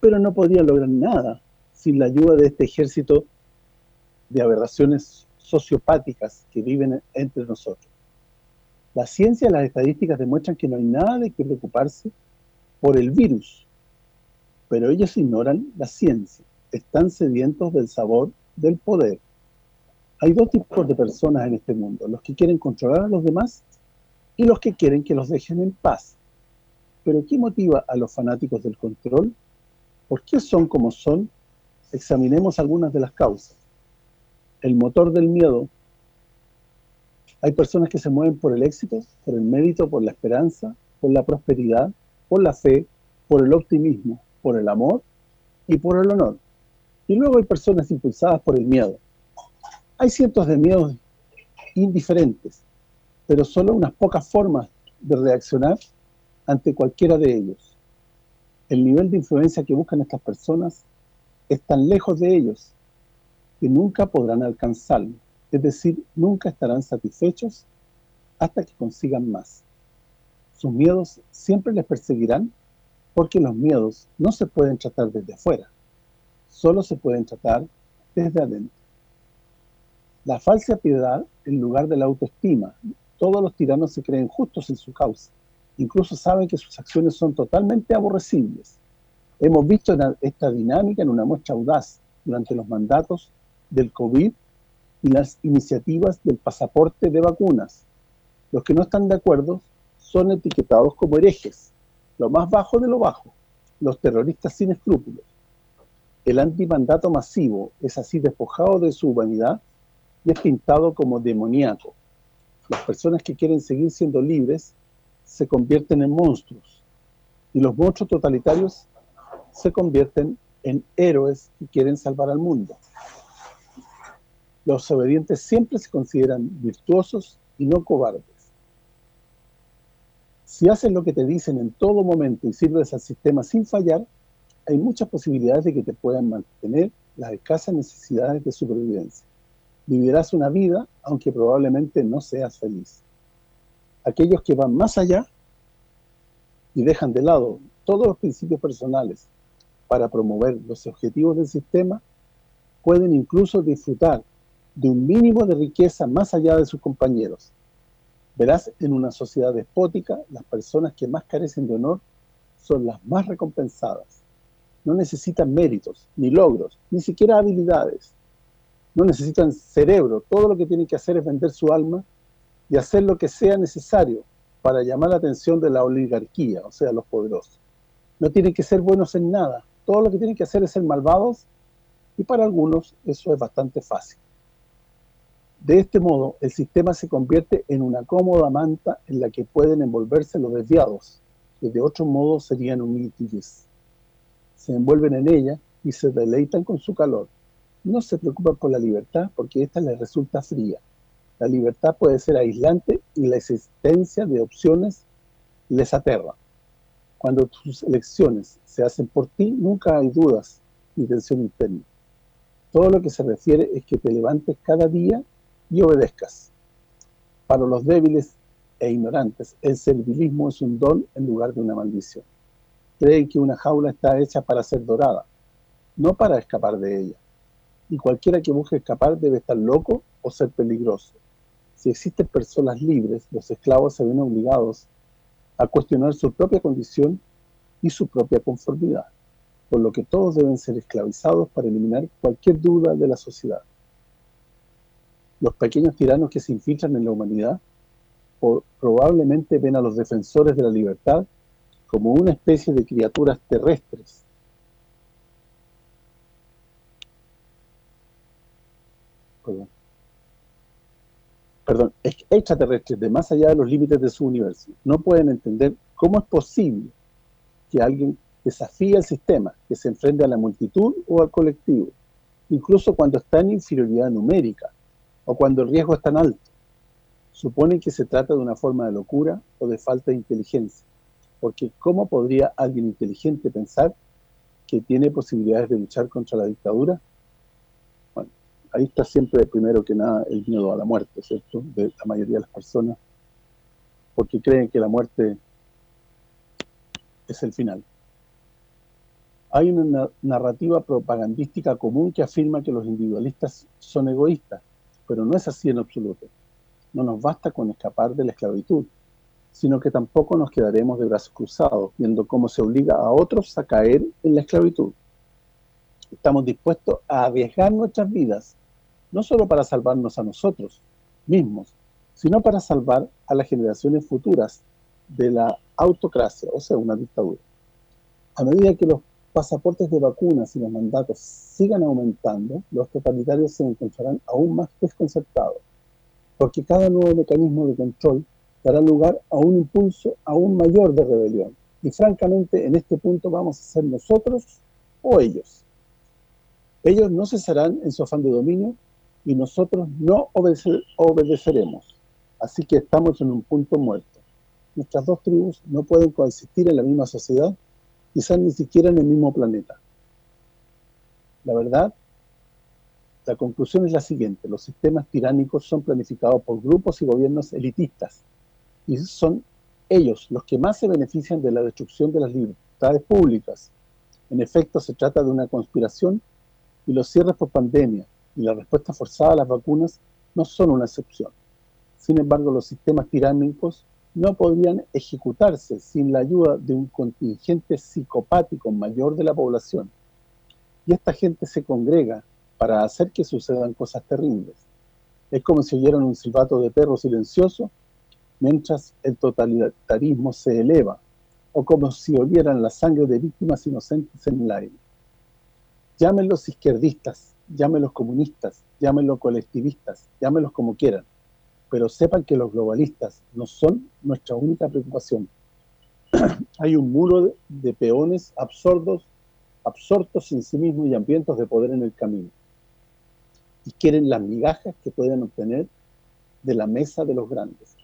pero no podrían lograr nada sin la ayuda de este ejército de aberraciones sociopáticas que viven entre nosotros. La ciencia y las estadísticas demuestran que no hay nada de que preocuparse por el virus, pero ellos ignoran la ciencia, están sedientos del sabor del poder. Hay dos tipos de personas en este mundo, los que quieren controlar a los demás y los que quieren que los dejen en paz. Pero ¿qué motiva a los fanáticos del control? ¿Por qué son como son? Examinemos algunas de las causas. El motor del miedo. Hay personas que se mueven por el éxito, por el mérito, por la esperanza, por la prosperidad, por la fe, por el optimismo, por el amor y por el honor. Y luego hay personas impulsadas por el miedo. Hay cientos de miedos indiferentes, pero solo unas pocas formas de reaccionar ante cualquiera de ellos. El nivel de influencia que buscan estas personas es tan lejos de ellos que nunca podrán alcanzarlo. Es decir, nunca estarán satisfechos hasta que consigan más. Sus miedos siempre les perseguirán porque los miedos no se pueden tratar desde afuera, solo se pueden tratar desde adentro. La falsa piedad en lugar de la autoestima. Todos los tiranos se creen justos en su causa incluso saben que sus acciones son totalmente aborrecibles. Hemos visto esta dinámica en una muestra audaz durante los mandatos del COVID y las iniciativas del pasaporte de vacunas. Los que no están de acuerdo son etiquetados como herejes, lo más bajo de lo bajo, los terroristas sin escrúpulos. El antimandato masivo es así despojado de su humanidad y es pintado como demoníaco. Las personas que quieren seguir siendo libres se convierten en monstruos y los monstruos totalitarios se convierten en héroes que quieren salvar al mundo. Los obedientes siempre se consideran virtuosos y no cobardes. Si haces lo que te dicen en todo momento y sirves al sistema sin fallar, hay muchas posibilidades de que te puedan mantener las escasas necesidades de supervivencia. Vivirás una vida, aunque probablemente no seas feliz aquellos que van más allá y dejan de lado todos los principios personales para promover los objetivos del sistema, pueden incluso disfrutar de un mínimo de riqueza más allá de sus compañeros. Verás, en una sociedad despótica, las personas que más carecen de honor son las más recompensadas. No necesitan méritos, ni logros, ni siquiera habilidades. No necesitan cerebro. Todo lo que tienen que hacer es vender su alma y hacer lo que sea necesario para llamar la atención de la oligarquía, o sea, los poderosos. No tienen que ser buenos en nada, todo lo que tienen que hacer es ser malvados y para algunos eso es bastante fácil. De este modo, el sistema se convierte en una cómoda manta en la que pueden envolverse los desviados, que de otro modo serían humildes. Se envuelven en ella y se deleitan con su calor. No se preocupan por la libertad porque esta les resulta fría. La libertad puede ser aislante y la existencia de opciones les aterra. Cuando tus elecciones se hacen por ti, nunca hay dudas ni tensión interna. Todo lo que se refiere es que te levantes cada día y obedezcas. Para los débiles e ignorantes, el servilismo es un don en lugar de una maldición. Creen que una jaula está hecha para ser dorada, no para escapar de ella. Y cualquiera que busque escapar debe estar loco o ser peligroso. Si existen personas libres, los esclavos se ven obligados a cuestionar su propia condición y su propia conformidad, por lo que todos deben ser esclavizados para eliminar cualquier duda de la sociedad. Los pequeños tiranos que se infiltran en la humanidad probablemente ven a los defensores de la libertad como una especie de criaturas terrestres. Perdón perdón, extraterrestres de más allá de los límites de su universo no pueden entender cómo es posible que alguien desafíe el sistema, que se enfrente a la multitud o al colectivo, incluso cuando está en inferioridad numérica o cuando el riesgo es tan alto. Suponen que se trata de una forma de locura o de falta de inteligencia, porque ¿cómo podría alguien inteligente pensar que tiene posibilidades de luchar contra la dictadura ahí está siempre, primero que nada, el miedo a la muerte, ¿cierto?, de la mayoría de las personas, porque creen que la muerte es el final. Hay una narrativa propagandística común que afirma que los individualistas son egoístas, pero no es así en absoluto. No nos basta con escapar de la esclavitud, sino que tampoco nos quedaremos de brazos cruzados, viendo cómo se obliga a otros a caer en la esclavitud. Estamos dispuestos a arriesgar nuestras vidas no solo para salvarnos a nosotros mismos, sino para salvar a las generaciones futuras de la autocracia, o sea, una dictadura. A medida que los pasaportes de vacunas y los mandatos sigan aumentando, los totalitarios se encontrarán aún más desconcertados, porque cada nuevo mecanismo de control dará lugar a un impulso aún mayor de rebelión. Y francamente, en este punto vamos a ser nosotros o ellos. Ellos no cesarán en su afán de dominio y nosotros no obedeceremos. Así que estamos en un punto muerto. Nuestras dos tribus no pueden coexistir en la misma sociedad, quizás ni siquiera en el mismo planeta. La verdad, la conclusión es la siguiente. Los sistemas tiránicos son planificados por grupos y gobiernos elitistas y son ellos los que más se benefician de la destrucción de las libertades públicas. En efecto, se trata de una conspiración y los cierres por pandemia y la respuesta forzada a las vacunas no son una excepción. Sin embargo, los sistemas tiránicos no podrían ejecutarse sin la ayuda de un contingente psicopático mayor de la población. Y esta gente se congrega para hacer que sucedan cosas terribles. Es como si oyeran un silbato de perro silencioso mientras el totalitarismo se eleva, o como si olieran la sangre de víctimas inocentes en el aire. Llámenlos izquierdistas, llámenlos comunistas, llámenlos colectivistas, llámenlos como quieran, pero sepan que los globalistas no son nuestra única preocupación. Hay un muro de peones absurdos, absortos en sí mismos y hambrientos de poder en el camino. Y quieren las migajas que pueden obtener de la mesa de los grandes.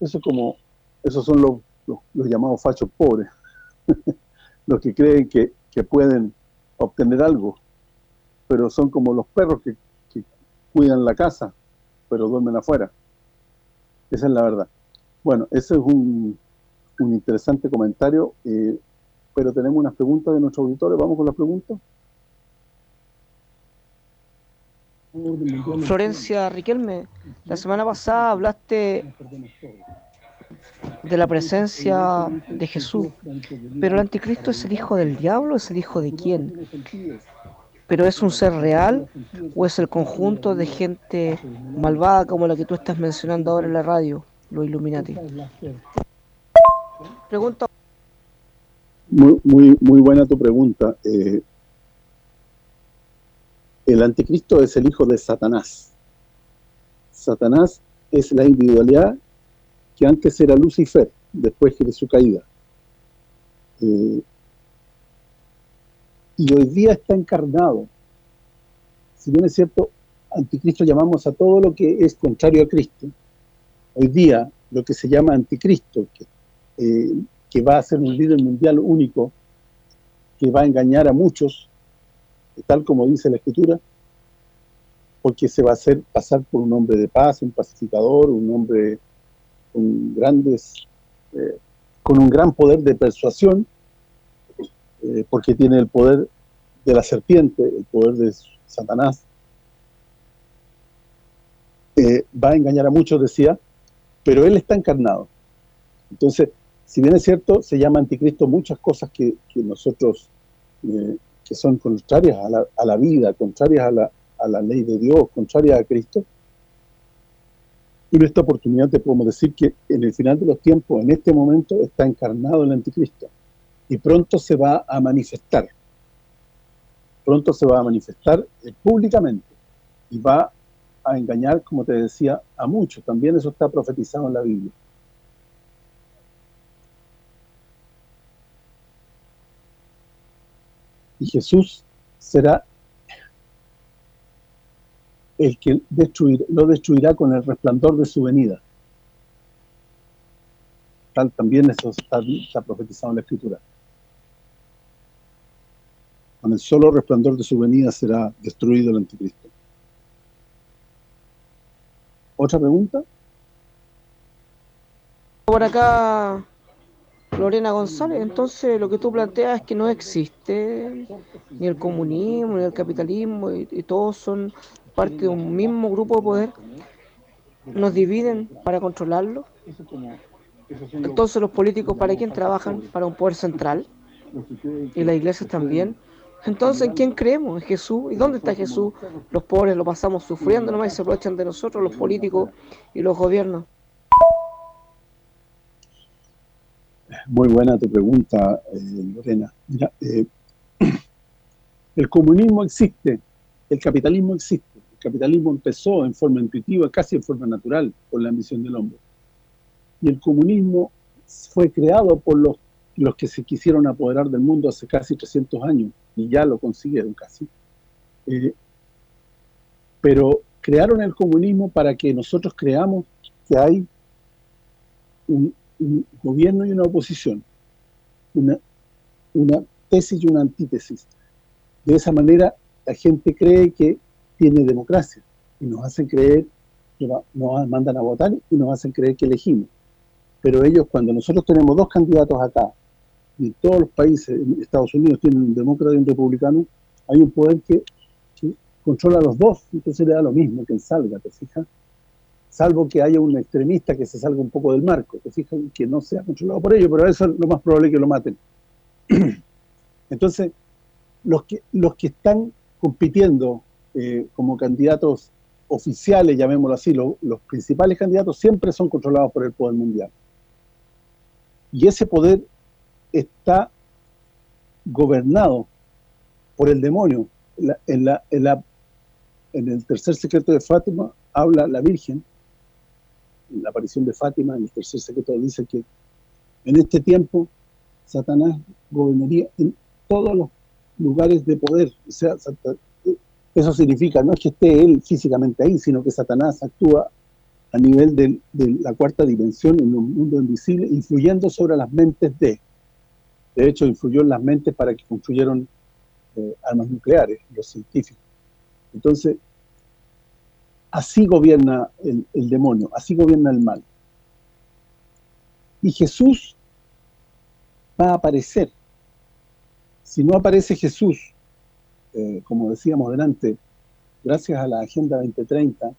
Eso como, esos son los, llamados fachos pobres, los que creen que, pueden obtener algo, pero son como los perros que, cuidan la casa, pero duermen afuera. Esa es la verdad. Bueno, ese es un, un interesante comentario, eh, pero tenemos unas preguntas de nuestros auditores. ¿Vamos con las preguntas? Florencia Riquelme, la semana pasada hablaste de la presencia de Jesús, pero el anticristo es el hijo del diablo, es el hijo de quién? ¿Pero es un ser real o es el conjunto de gente malvada como la que tú estás mencionando ahora en la radio, los Illuminati? Pregunta. Muy, muy, muy buena tu pregunta. Eh, el anticristo es el hijo de Satanás. Satanás es la individualidad que antes era Lucifer, después de su caída. Eh, y hoy día está encarnado. Si bien es cierto, anticristo llamamos a todo lo que es contrario a Cristo. Hoy día, lo que se llama anticristo, que, eh, que va a ser un líder mundial único, que va a engañar a muchos, tal como dice la Escritura, porque se va a hacer pasar por un hombre de paz, un pacificador, un hombre con grandes, eh, con un gran poder de persuasión, eh, porque tiene el poder de la serpiente, el poder de Satanás. Eh, va a engañar a muchos, decía, pero él está encarnado. Entonces, si bien es cierto, se llama anticristo muchas cosas que, nosotros que son contrarias a la, vida, contrarias a la, a la ley de Dios, contrarias a Cristo. Y en esta oportunidad te podemos decir que en el final de los tiempos, en este momento, está encarnado el anticristo. Y pronto se va a manifestar. Pronto se va a manifestar eh, públicamente. Y va a engañar, como te decía, a muchos. También eso está profetizado en la Biblia. y Jesús será el que destruir, lo destruirá con el resplandor de su venida. Tal también eso está, está profetizado en la Escritura. Con el solo resplandor de su venida será destruido el anticristo. ¿Otra pregunta? Por acá Lorena González, entonces lo que tú planteas es que no existe ni el comunismo, ni el capitalismo, y, todos son parte de un mismo grupo de poder, nos dividen para controlarlo. Entonces los políticos, ¿para quién trabajan? Para un poder central, y las iglesias también, Entonces, ¿en quién creemos? ¿En Jesús? ¿Y dónde está Jesús? Los pobres lo pasamos sufriendo nomás y se aprovechan de nosotros, los políticos y los gobiernos. Muy buena tu pregunta, eh, Lorena. Mira, eh, el comunismo existe, el capitalismo existe. El capitalismo empezó en forma intuitiva, casi en forma natural, por la ambición del hombre. Y el comunismo fue creado por los, los que se quisieron apoderar del mundo hace casi 300 años, y ya lo consiguieron casi. Eh, pero crearon el comunismo para que nosotros creamos que hay un, un gobierno y una oposición, una, una tesis y una antítesis. De esa manera la gente cree que tiene democracia y nos hacen creer que nos mandan a votar y nos hacen creer que elegimos. Pero ellos, cuando nosotros tenemos dos candidatos acá, y todos los países, Estados Unidos tienen un demócrata y un republicano, hay un poder que, controla a los dos, entonces le da lo mismo que salga, ¿te fijas? salvo que haya un extremista que se salga un poco del marco, que fijan que no sea controlado por ellos, pero eso es lo más probable que lo maten. Entonces, los que los que están compitiendo eh, como candidatos oficiales, llamémoslo así, los principales candidatos siempre son controlados por el poder mundial. Y ese poder está gobernado por el demonio. en, la, en, en el tercer secreto de Fátima habla la Virgen la aparición de Fátima, en el tercer secreto, dice que en este tiempo Satanás gobernaría en todos los lugares de poder. Eso significa, no es que esté él físicamente ahí, sino que Satanás actúa a nivel de, la cuarta dimensión, en un mundo invisible, influyendo sobre las mentes de. De hecho, influyó en las mentes para que construyeron eh, armas nucleares, los científicos. Entonces, Así gobierna el, demonio, así gobierna el mal. Y Jesús va a aparecer. Si no aparece Jesús, eh, como decíamos delante, gracias a la Agenda 2030,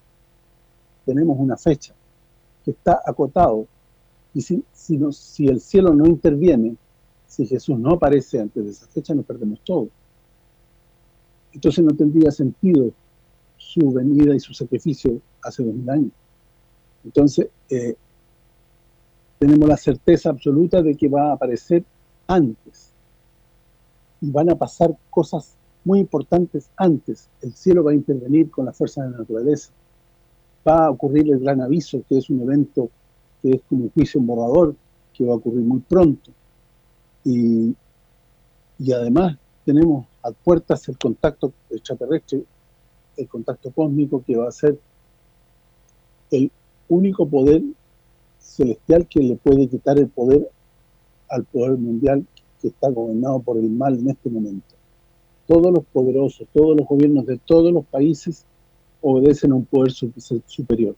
tenemos una fecha que está acotado. Y si, si, si el cielo no interviene, si Jesús no aparece antes de esa fecha, nos perdemos todo. Entonces no tendría sentido su venida y su sacrificio hace dos mil años. Entonces, eh, tenemos la certeza absoluta de que va a aparecer antes. Y van a pasar cosas muy importantes antes. El cielo va a intervenir con la fuerza de la naturaleza. Va a ocurrir el gran aviso, que es un evento que es como un juicio borrador, que va a ocurrir muy pronto. Y, y además tenemos a puertas el contacto extraterrestre el contacto cósmico que va a ser el único poder celestial que le puede quitar el poder al poder mundial que está gobernado por el mal en este momento. Todos los poderosos, todos los gobiernos de todos los países obedecen a un poder superior.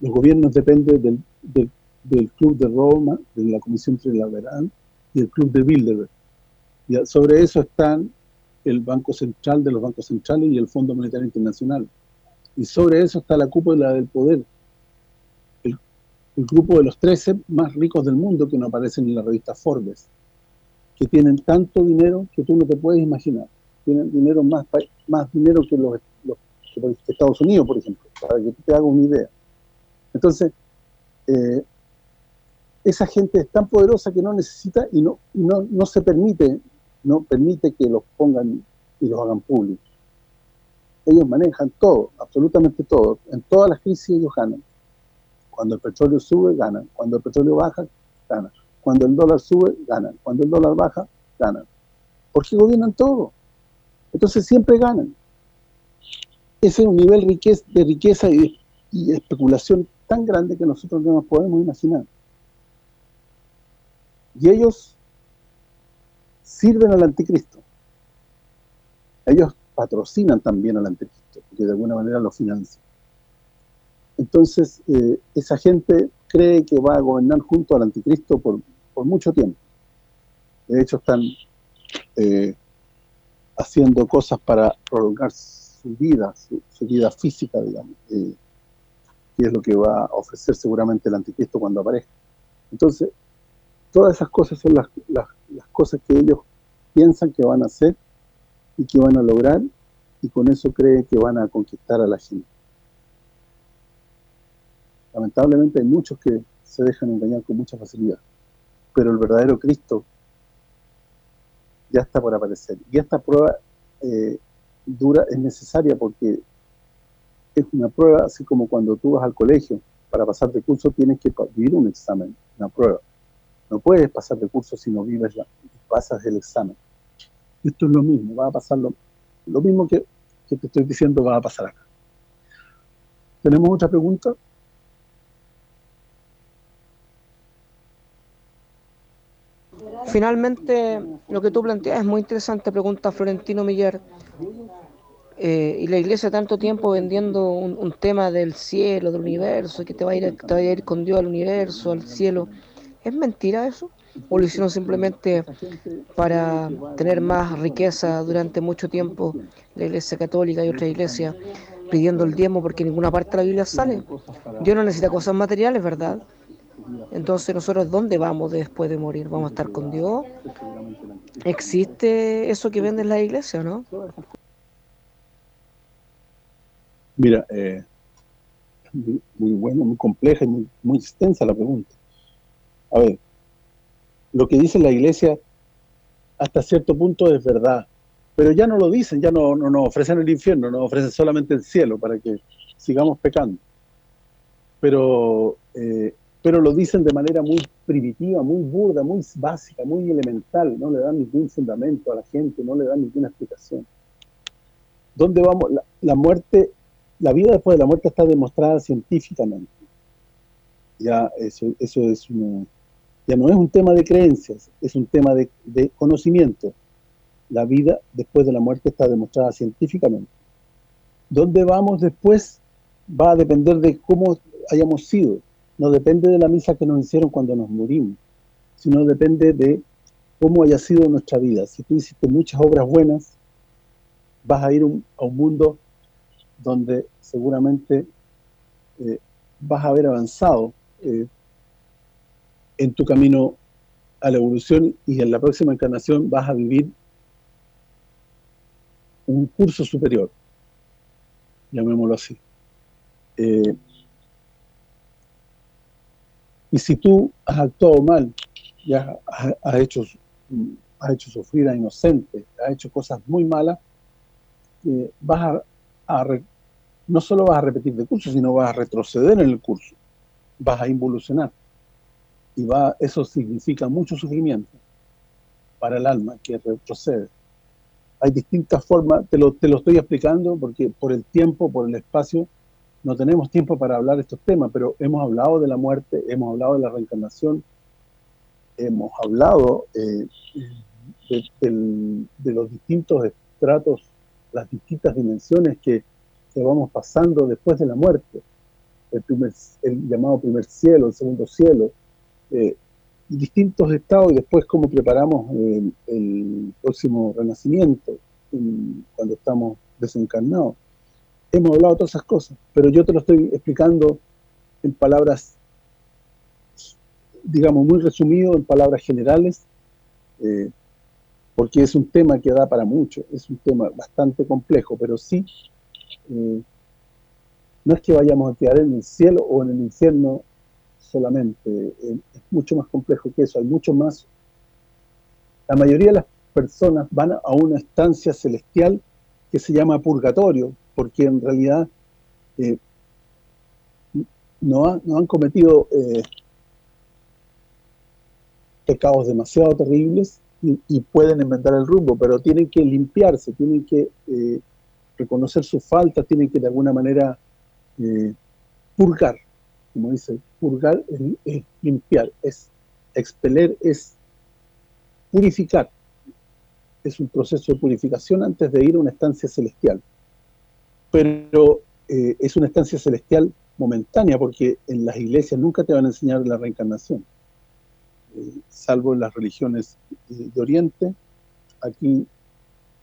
Los gobiernos dependen del, del, Club de Roma, de la Comisión Trilateral y el Club de Bilderberg. Y sobre eso están el Banco Central de los bancos centrales y el Fondo Monetario Internacional. Y sobre eso está la cúpula del poder, el, grupo de los 13 más ricos del mundo que no aparecen en la revista Forbes, que tienen tanto dinero que tú no te puedes imaginar. Tienen dinero más más dinero que los, Estados Unidos, por ejemplo, para que te hagas una idea. Entonces, eh, esa gente es tan poderosa que no necesita y no, no, no se permite no permite que los pongan y los hagan públicos. Ellos manejan todo, absolutamente todo. En todas las crisis ellos ganan. Cuando el petróleo sube, ganan. Cuando el petróleo baja, ganan. Cuando el dólar sube, ganan. Cuando el dólar baja, ganan. Porque gobiernan todo. Entonces siempre ganan. Ese es un nivel de riqueza y, y especulación tan grande que nosotros no nos podemos imaginar. Y ellos sirven al anticristo. Ellos patrocinan también al anticristo, porque de alguna manera lo financian. Entonces, eh, esa gente cree que va a gobernar junto al anticristo por, mucho tiempo. De hecho, están eh, haciendo cosas para prolongar su vida, su, vida física, digamos, eh, que es lo que va a ofrecer seguramente el anticristo cuando aparezca. Entonces, todas esas cosas son las, las, cosas que ellos piensan que van a hacer y que van a lograr y con eso cree que van a conquistar a la gente. Lamentablemente hay muchos que se dejan engañar con mucha facilidad, pero el verdadero Cristo ya está por aparecer. Y esta prueba eh, dura es necesaria porque es una prueba, así como cuando tú vas al colegio, para pasar de curso tienes que vivir un examen, una prueba. No puedes pasar de curso si no vives la, pasas el examen. Esto es lo mismo, va a pasar lo, mismo que, que te estoy diciendo va a pasar acá. ¿Tenemos otra pregunta? Finalmente, lo que tú planteas es muy interesante, pregunta Florentino Miller. Eh, y la iglesia tanto tiempo vendiendo un, tema del cielo, del universo, que te va, a ir, te va a ir con Dios al universo, al cielo. ¿Es mentira eso? ¿O lo hicieron simplemente para tener más riqueza durante mucho tiempo la iglesia católica y otra iglesia pidiendo el diezmo porque en ninguna parte de la Biblia sale? Dios no necesita cosas materiales, ¿verdad? Entonces, ¿nosotros dónde vamos después de morir? ¿Vamos a estar con Dios? ¿Existe eso que vende en la iglesia no? Mira, eh, muy, buena, muy compleja y muy extensa la pregunta. A ver, lo que dice la iglesia hasta cierto punto es verdad, pero ya no lo dicen, ya no, no nos ofrecen el infierno, nos ofrecen solamente el cielo para que sigamos pecando. Pero eh, pero lo dicen de manera muy primitiva, muy burda, muy básica, muy elemental, no le dan ningún fundamento a la gente, no le dan ninguna explicación. ¿Dónde vamos? La, muerte, la vida después de la muerte está demostrada científicamente. Ya eso, eso es ya no es un tema de creencias, es un tema de, conocimiento. La vida después de la muerte está demostrada científicamente. ¿Dónde vamos después? Va a depender de cómo hayamos sido no depende de la misa que nos hicieron cuando nos morimos, sino depende de cómo haya sido nuestra vida. Si tú hiciste muchas obras buenas, vas a ir a un mundo donde seguramente eh, vas a haber avanzado eh, en tu camino a la evolución y en la próxima encarnación vas a vivir un curso superior, llamémoslo así. Eh, y si tú has actuado mal, ya has, hecho, hecho sufrir a inocentes, has hecho cosas muy malas, eh, vas a, no solo vas a repetir de curso, sino vas a retroceder en el curso, vas a involucionar. Y va eso significa mucho sufrimiento para el alma que retrocede. Hay distintas formas, te lo, te lo estoy explicando porque por el tiempo, por el espacio, no tenemos tiempo para hablar de estos temas, pero hemos hablado de la muerte, hemos hablado de la reencarnación, hemos hablado eh, de, los distintos estratos, las distintas dimensiones que, vamos pasando después de la muerte, el, primer, el llamado primer cielo, el segundo cielo, eh, distintos estados y después cómo preparamos el, próximo renacimiento cuando estamos desencarnados. Hemos hablado todas esas cosas, pero yo te lo estoy explicando en palabras, digamos, muy resumido, en palabras generales, eh, porque es un tema que da para mucho, es un tema bastante complejo, pero sí, eh, no es que vayamos a quedar en el cielo o en el infierno solamente, eh, es mucho más complejo que eso, hay mucho más, la mayoría de las personas van a una estancia celestial que se llama purgatorio, porque en realidad eh, no, han cometido eh, pecados demasiado terribles y, pueden inventar el rumbo, pero tienen que limpiarse, tienen que reconocer sus faltas, tienen que de alguna manera purgar, como dice, purgar es, limpiar, es expeler, es purificar. Es un proceso de purificación antes de ir a una estancia celestial pero eh, es una estancia celestial momentánea, porque en las iglesias nunca te van a enseñar la reencarnación, eh, salvo en las religiones de Oriente, aquí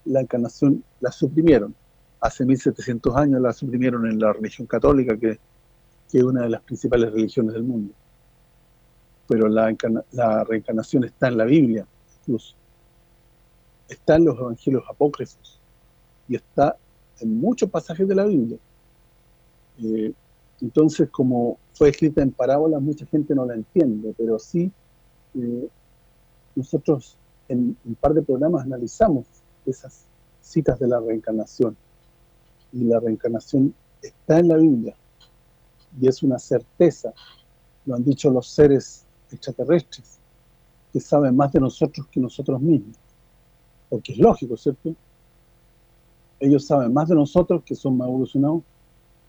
la encarnación la suprimieron. Hace 1700 años la suprimieron en la religión católica, que, es una de las principales religiones del mundo. Pero la, la reencarnación está en la Biblia, incluso. Está en los evangelios apócrifos y está en muchos pasajes de la Biblia. Eh, entonces, como fue escrita en parábolas, mucha gente no la entiende, pero sí, eh, nosotros en un par de programas analizamos esas citas de la reencarnación. Y la reencarnación está en la Biblia, y es una certeza, lo han dicho los seres extraterrestres, que saben más de nosotros que nosotros mismos. Porque es lógico, ¿cierto? Ellos saben más de nosotros, que son más evolucionados,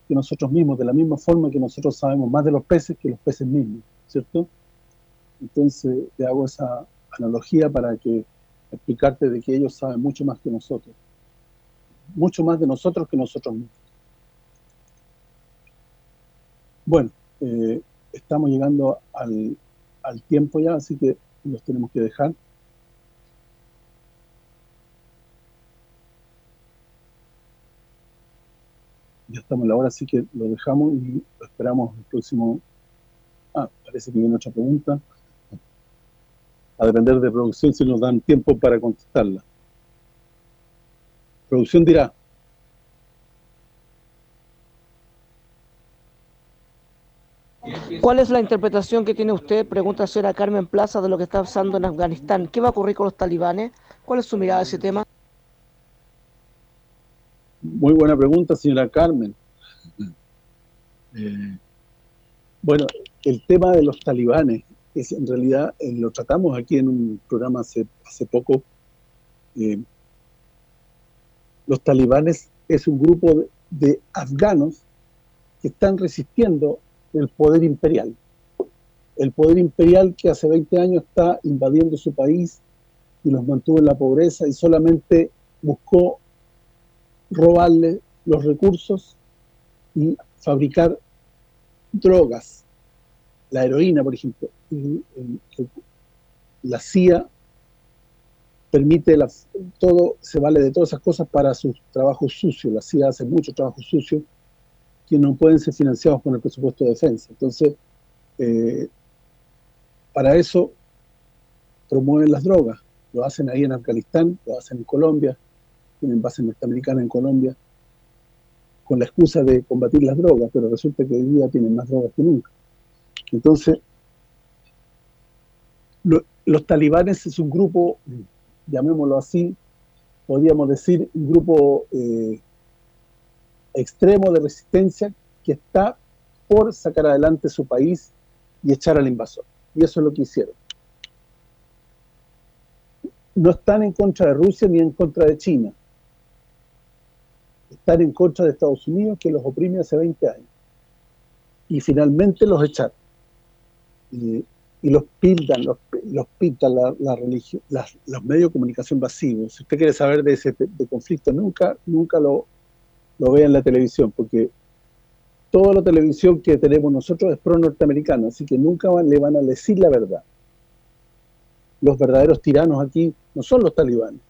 que nosotros mismos, de la misma forma que nosotros sabemos más de los peces que los peces mismos, ¿cierto? Entonces, te hago esa analogía para que explicarte de que ellos saben mucho más que nosotros. Mucho más de nosotros que nosotros mismos. Bueno, eh, estamos llegando al, al tiempo ya, así que los tenemos que dejar. Ya estamos en la hora, así que lo dejamos y esperamos el próximo... Ah, parece que viene otra pregunta. A depender de producción si nos dan tiempo para contestarla. Producción dirá. ¿Cuál es la interpretación que tiene usted, pregunta señora Carmen Plaza, de lo que está pasando en Afganistán? ¿Qué va a ocurrir con los talibanes? ¿Cuál es su mirada a ese tema? Muy buena pregunta, señora Carmen. Eh, bueno, el tema de los talibanes, es en realidad eh, lo tratamos aquí en un programa hace, poco. Eh, los talibanes es un grupo de, de afganos que están resistiendo el poder imperial. El poder imperial que hace 20 años está invadiendo su país y los mantuvo en la pobreza y solamente buscó robarle los recursos y fabricar drogas, la heroína, por ejemplo. Y, la CIA permite las, todo, se vale de todas esas cosas para sus trabajos sucios. La CIA hace mucho trabajo sucio que no pueden ser financiados con el presupuesto de defensa. Entonces, eh, para eso promueven las drogas. Lo hacen ahí en Afganistán, lo hacen en Colombia, tienen base norteamericana en Colombia, con la excusa de combatir las drogas, pero resulta que hoy día tienen más drogas que nunca. Entonces, los talibanes es un grupo, llamémoslo así, podríamos decir, un grupo eh, extremo de resistencia que está por sacar adelante su país y echar al invasor. Y eso es lo que hicieron. No están en contra de Rusia ni en contra de China. Están en contra de Estados Unidos, que los oprime hace 20 años. Y finalmente los echaron. Y, los pintan, los, los pintan la, religión, los medios de comunicación masivos. Si usted quiere saber de ese de conflicto, nunca nunca lo, lo vea en la televisión, porque toda la televisión que tenemos nosotros es pro-norteamericana, así que nunca le van a decir la verdad. Los verdaderos tiranos aquí no son los talibanes,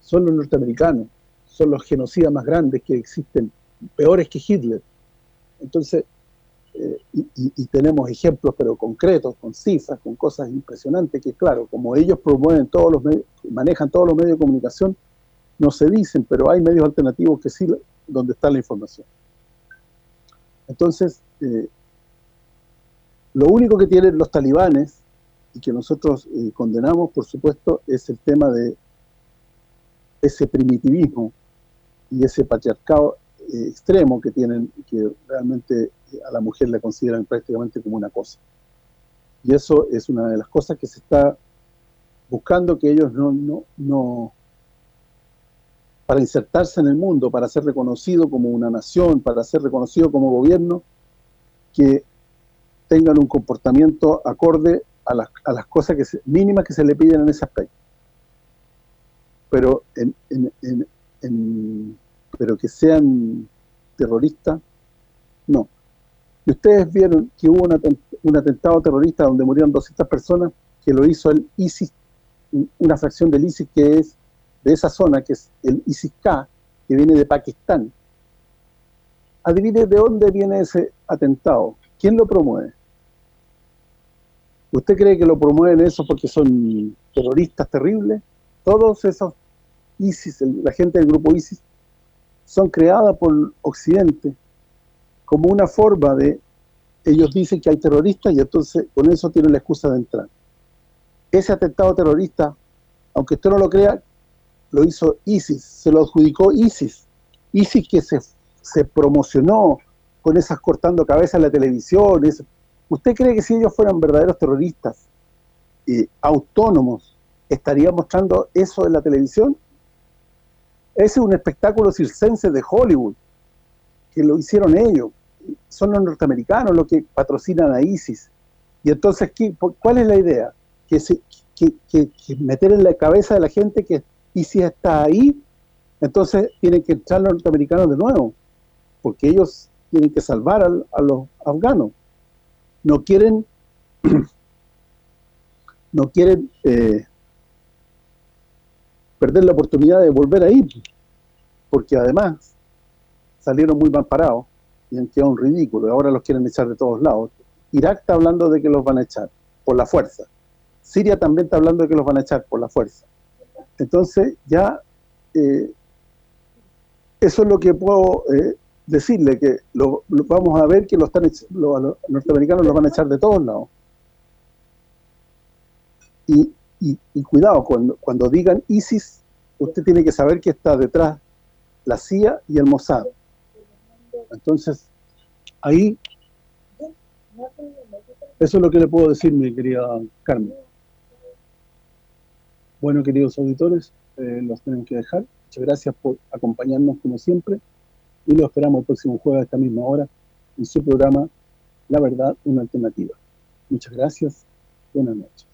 son los norteamericanos, son los genocidas más grandes que existen, peores que Hitler. Entonces, eh, y, tenemos ejemplos, pero concretos, con cifras, con cosas impresionantes, que claro, como ellos promueven todos los medios, manejan todos los medios de comunicación, no se dicen, pero hay medios alternativos que sí donde está la información. Entonces, eh, lo único que tienen los talibanes, y que nosotros eh, condenamos, por supuesto, es el tema de ese primitivismo y ese patriarcado eh, extremo que tienen, que realmente a la mujer la consideran prácticamente como una cosa. Y eso es una de las cosas que se está buscando que ellos no, no, no, para insertarse en el mundo, para ser reconocido como una nación, para ser reconocido como gobierno, que tengan un comportamiento acorde a las, a las cosas mínimas que se le piden en ese aspecto. Pero en, pero que sean terroristas, no. Y ustedes vieron que hubo un atentado terrorista donde murieron 200 personas, que lo hizo el ISIS, una fracción del ISIS que es de esa zona, que es el ISIS-K, que viene de Pakistán. Adivine de dónde viene ese atentado. ¿Quién lo promueve? ¿Usted cree que lo promueven eso porque son terroristas terribles? Todos esos ISIS, la gente del grupo ISIS, son creadas por Occidente como una forma de, ellos dicen que hay terroristas y entonces con eso tienen la excusa de entrar. Ese atentado terrorista, aunque usted no lo crea, lo hizo ISIS, se lo adjudicó ISIS. ISIS que se, se promocionó con esas cortando cabezas en la televisión. ¿Usted cree que si ellos fueran verdaderos terroristas, eh, autónomos, estaría mostrando eso en la televisión? Ese es un espectáculo circense de Hollywood, que lo hicieron ellos. Son los norteamericanos los que patrocinan a ISIS. Y entonces, ¿cuál es la idea? Que, se, que, meter en la cabeza de la gente que ISIS está ahí, entonces tienen que entrar los norteamericanos de nuevo, porque ellos tienen que salvar a, los afganos. No quieren no quieren eh, perder la oportunidad de volver a ir, porque además salieron muy mal parados y han quedado un ridículo, y ahora los quieren echar de todos lados. Irak está hablando de que los van a echar por la fuerza. Siria también está hablando de que los van a echar por la fuerza. Entonces ya eh, eso es lo que puedo eh, decirle, que lo, vamos a ver que lo están los norteamericanos los van a echar de todos lados. Y y, cuidado, cuando, cuando digan ISIS, usted tiene que saber que está detrás la CIA y el Mossad. Entonces, ahí, eso es lo que le puedo decir, mi querida Carmen. Bueno, queridos auditores, eh, los tenemos que dejar. Muchas gracias por acompañarnos como siempre y lo esperamos el próximo jueves a esta misma hora en su programa La Verdad, una Alternativa. Muchas gracias. Buenas noches.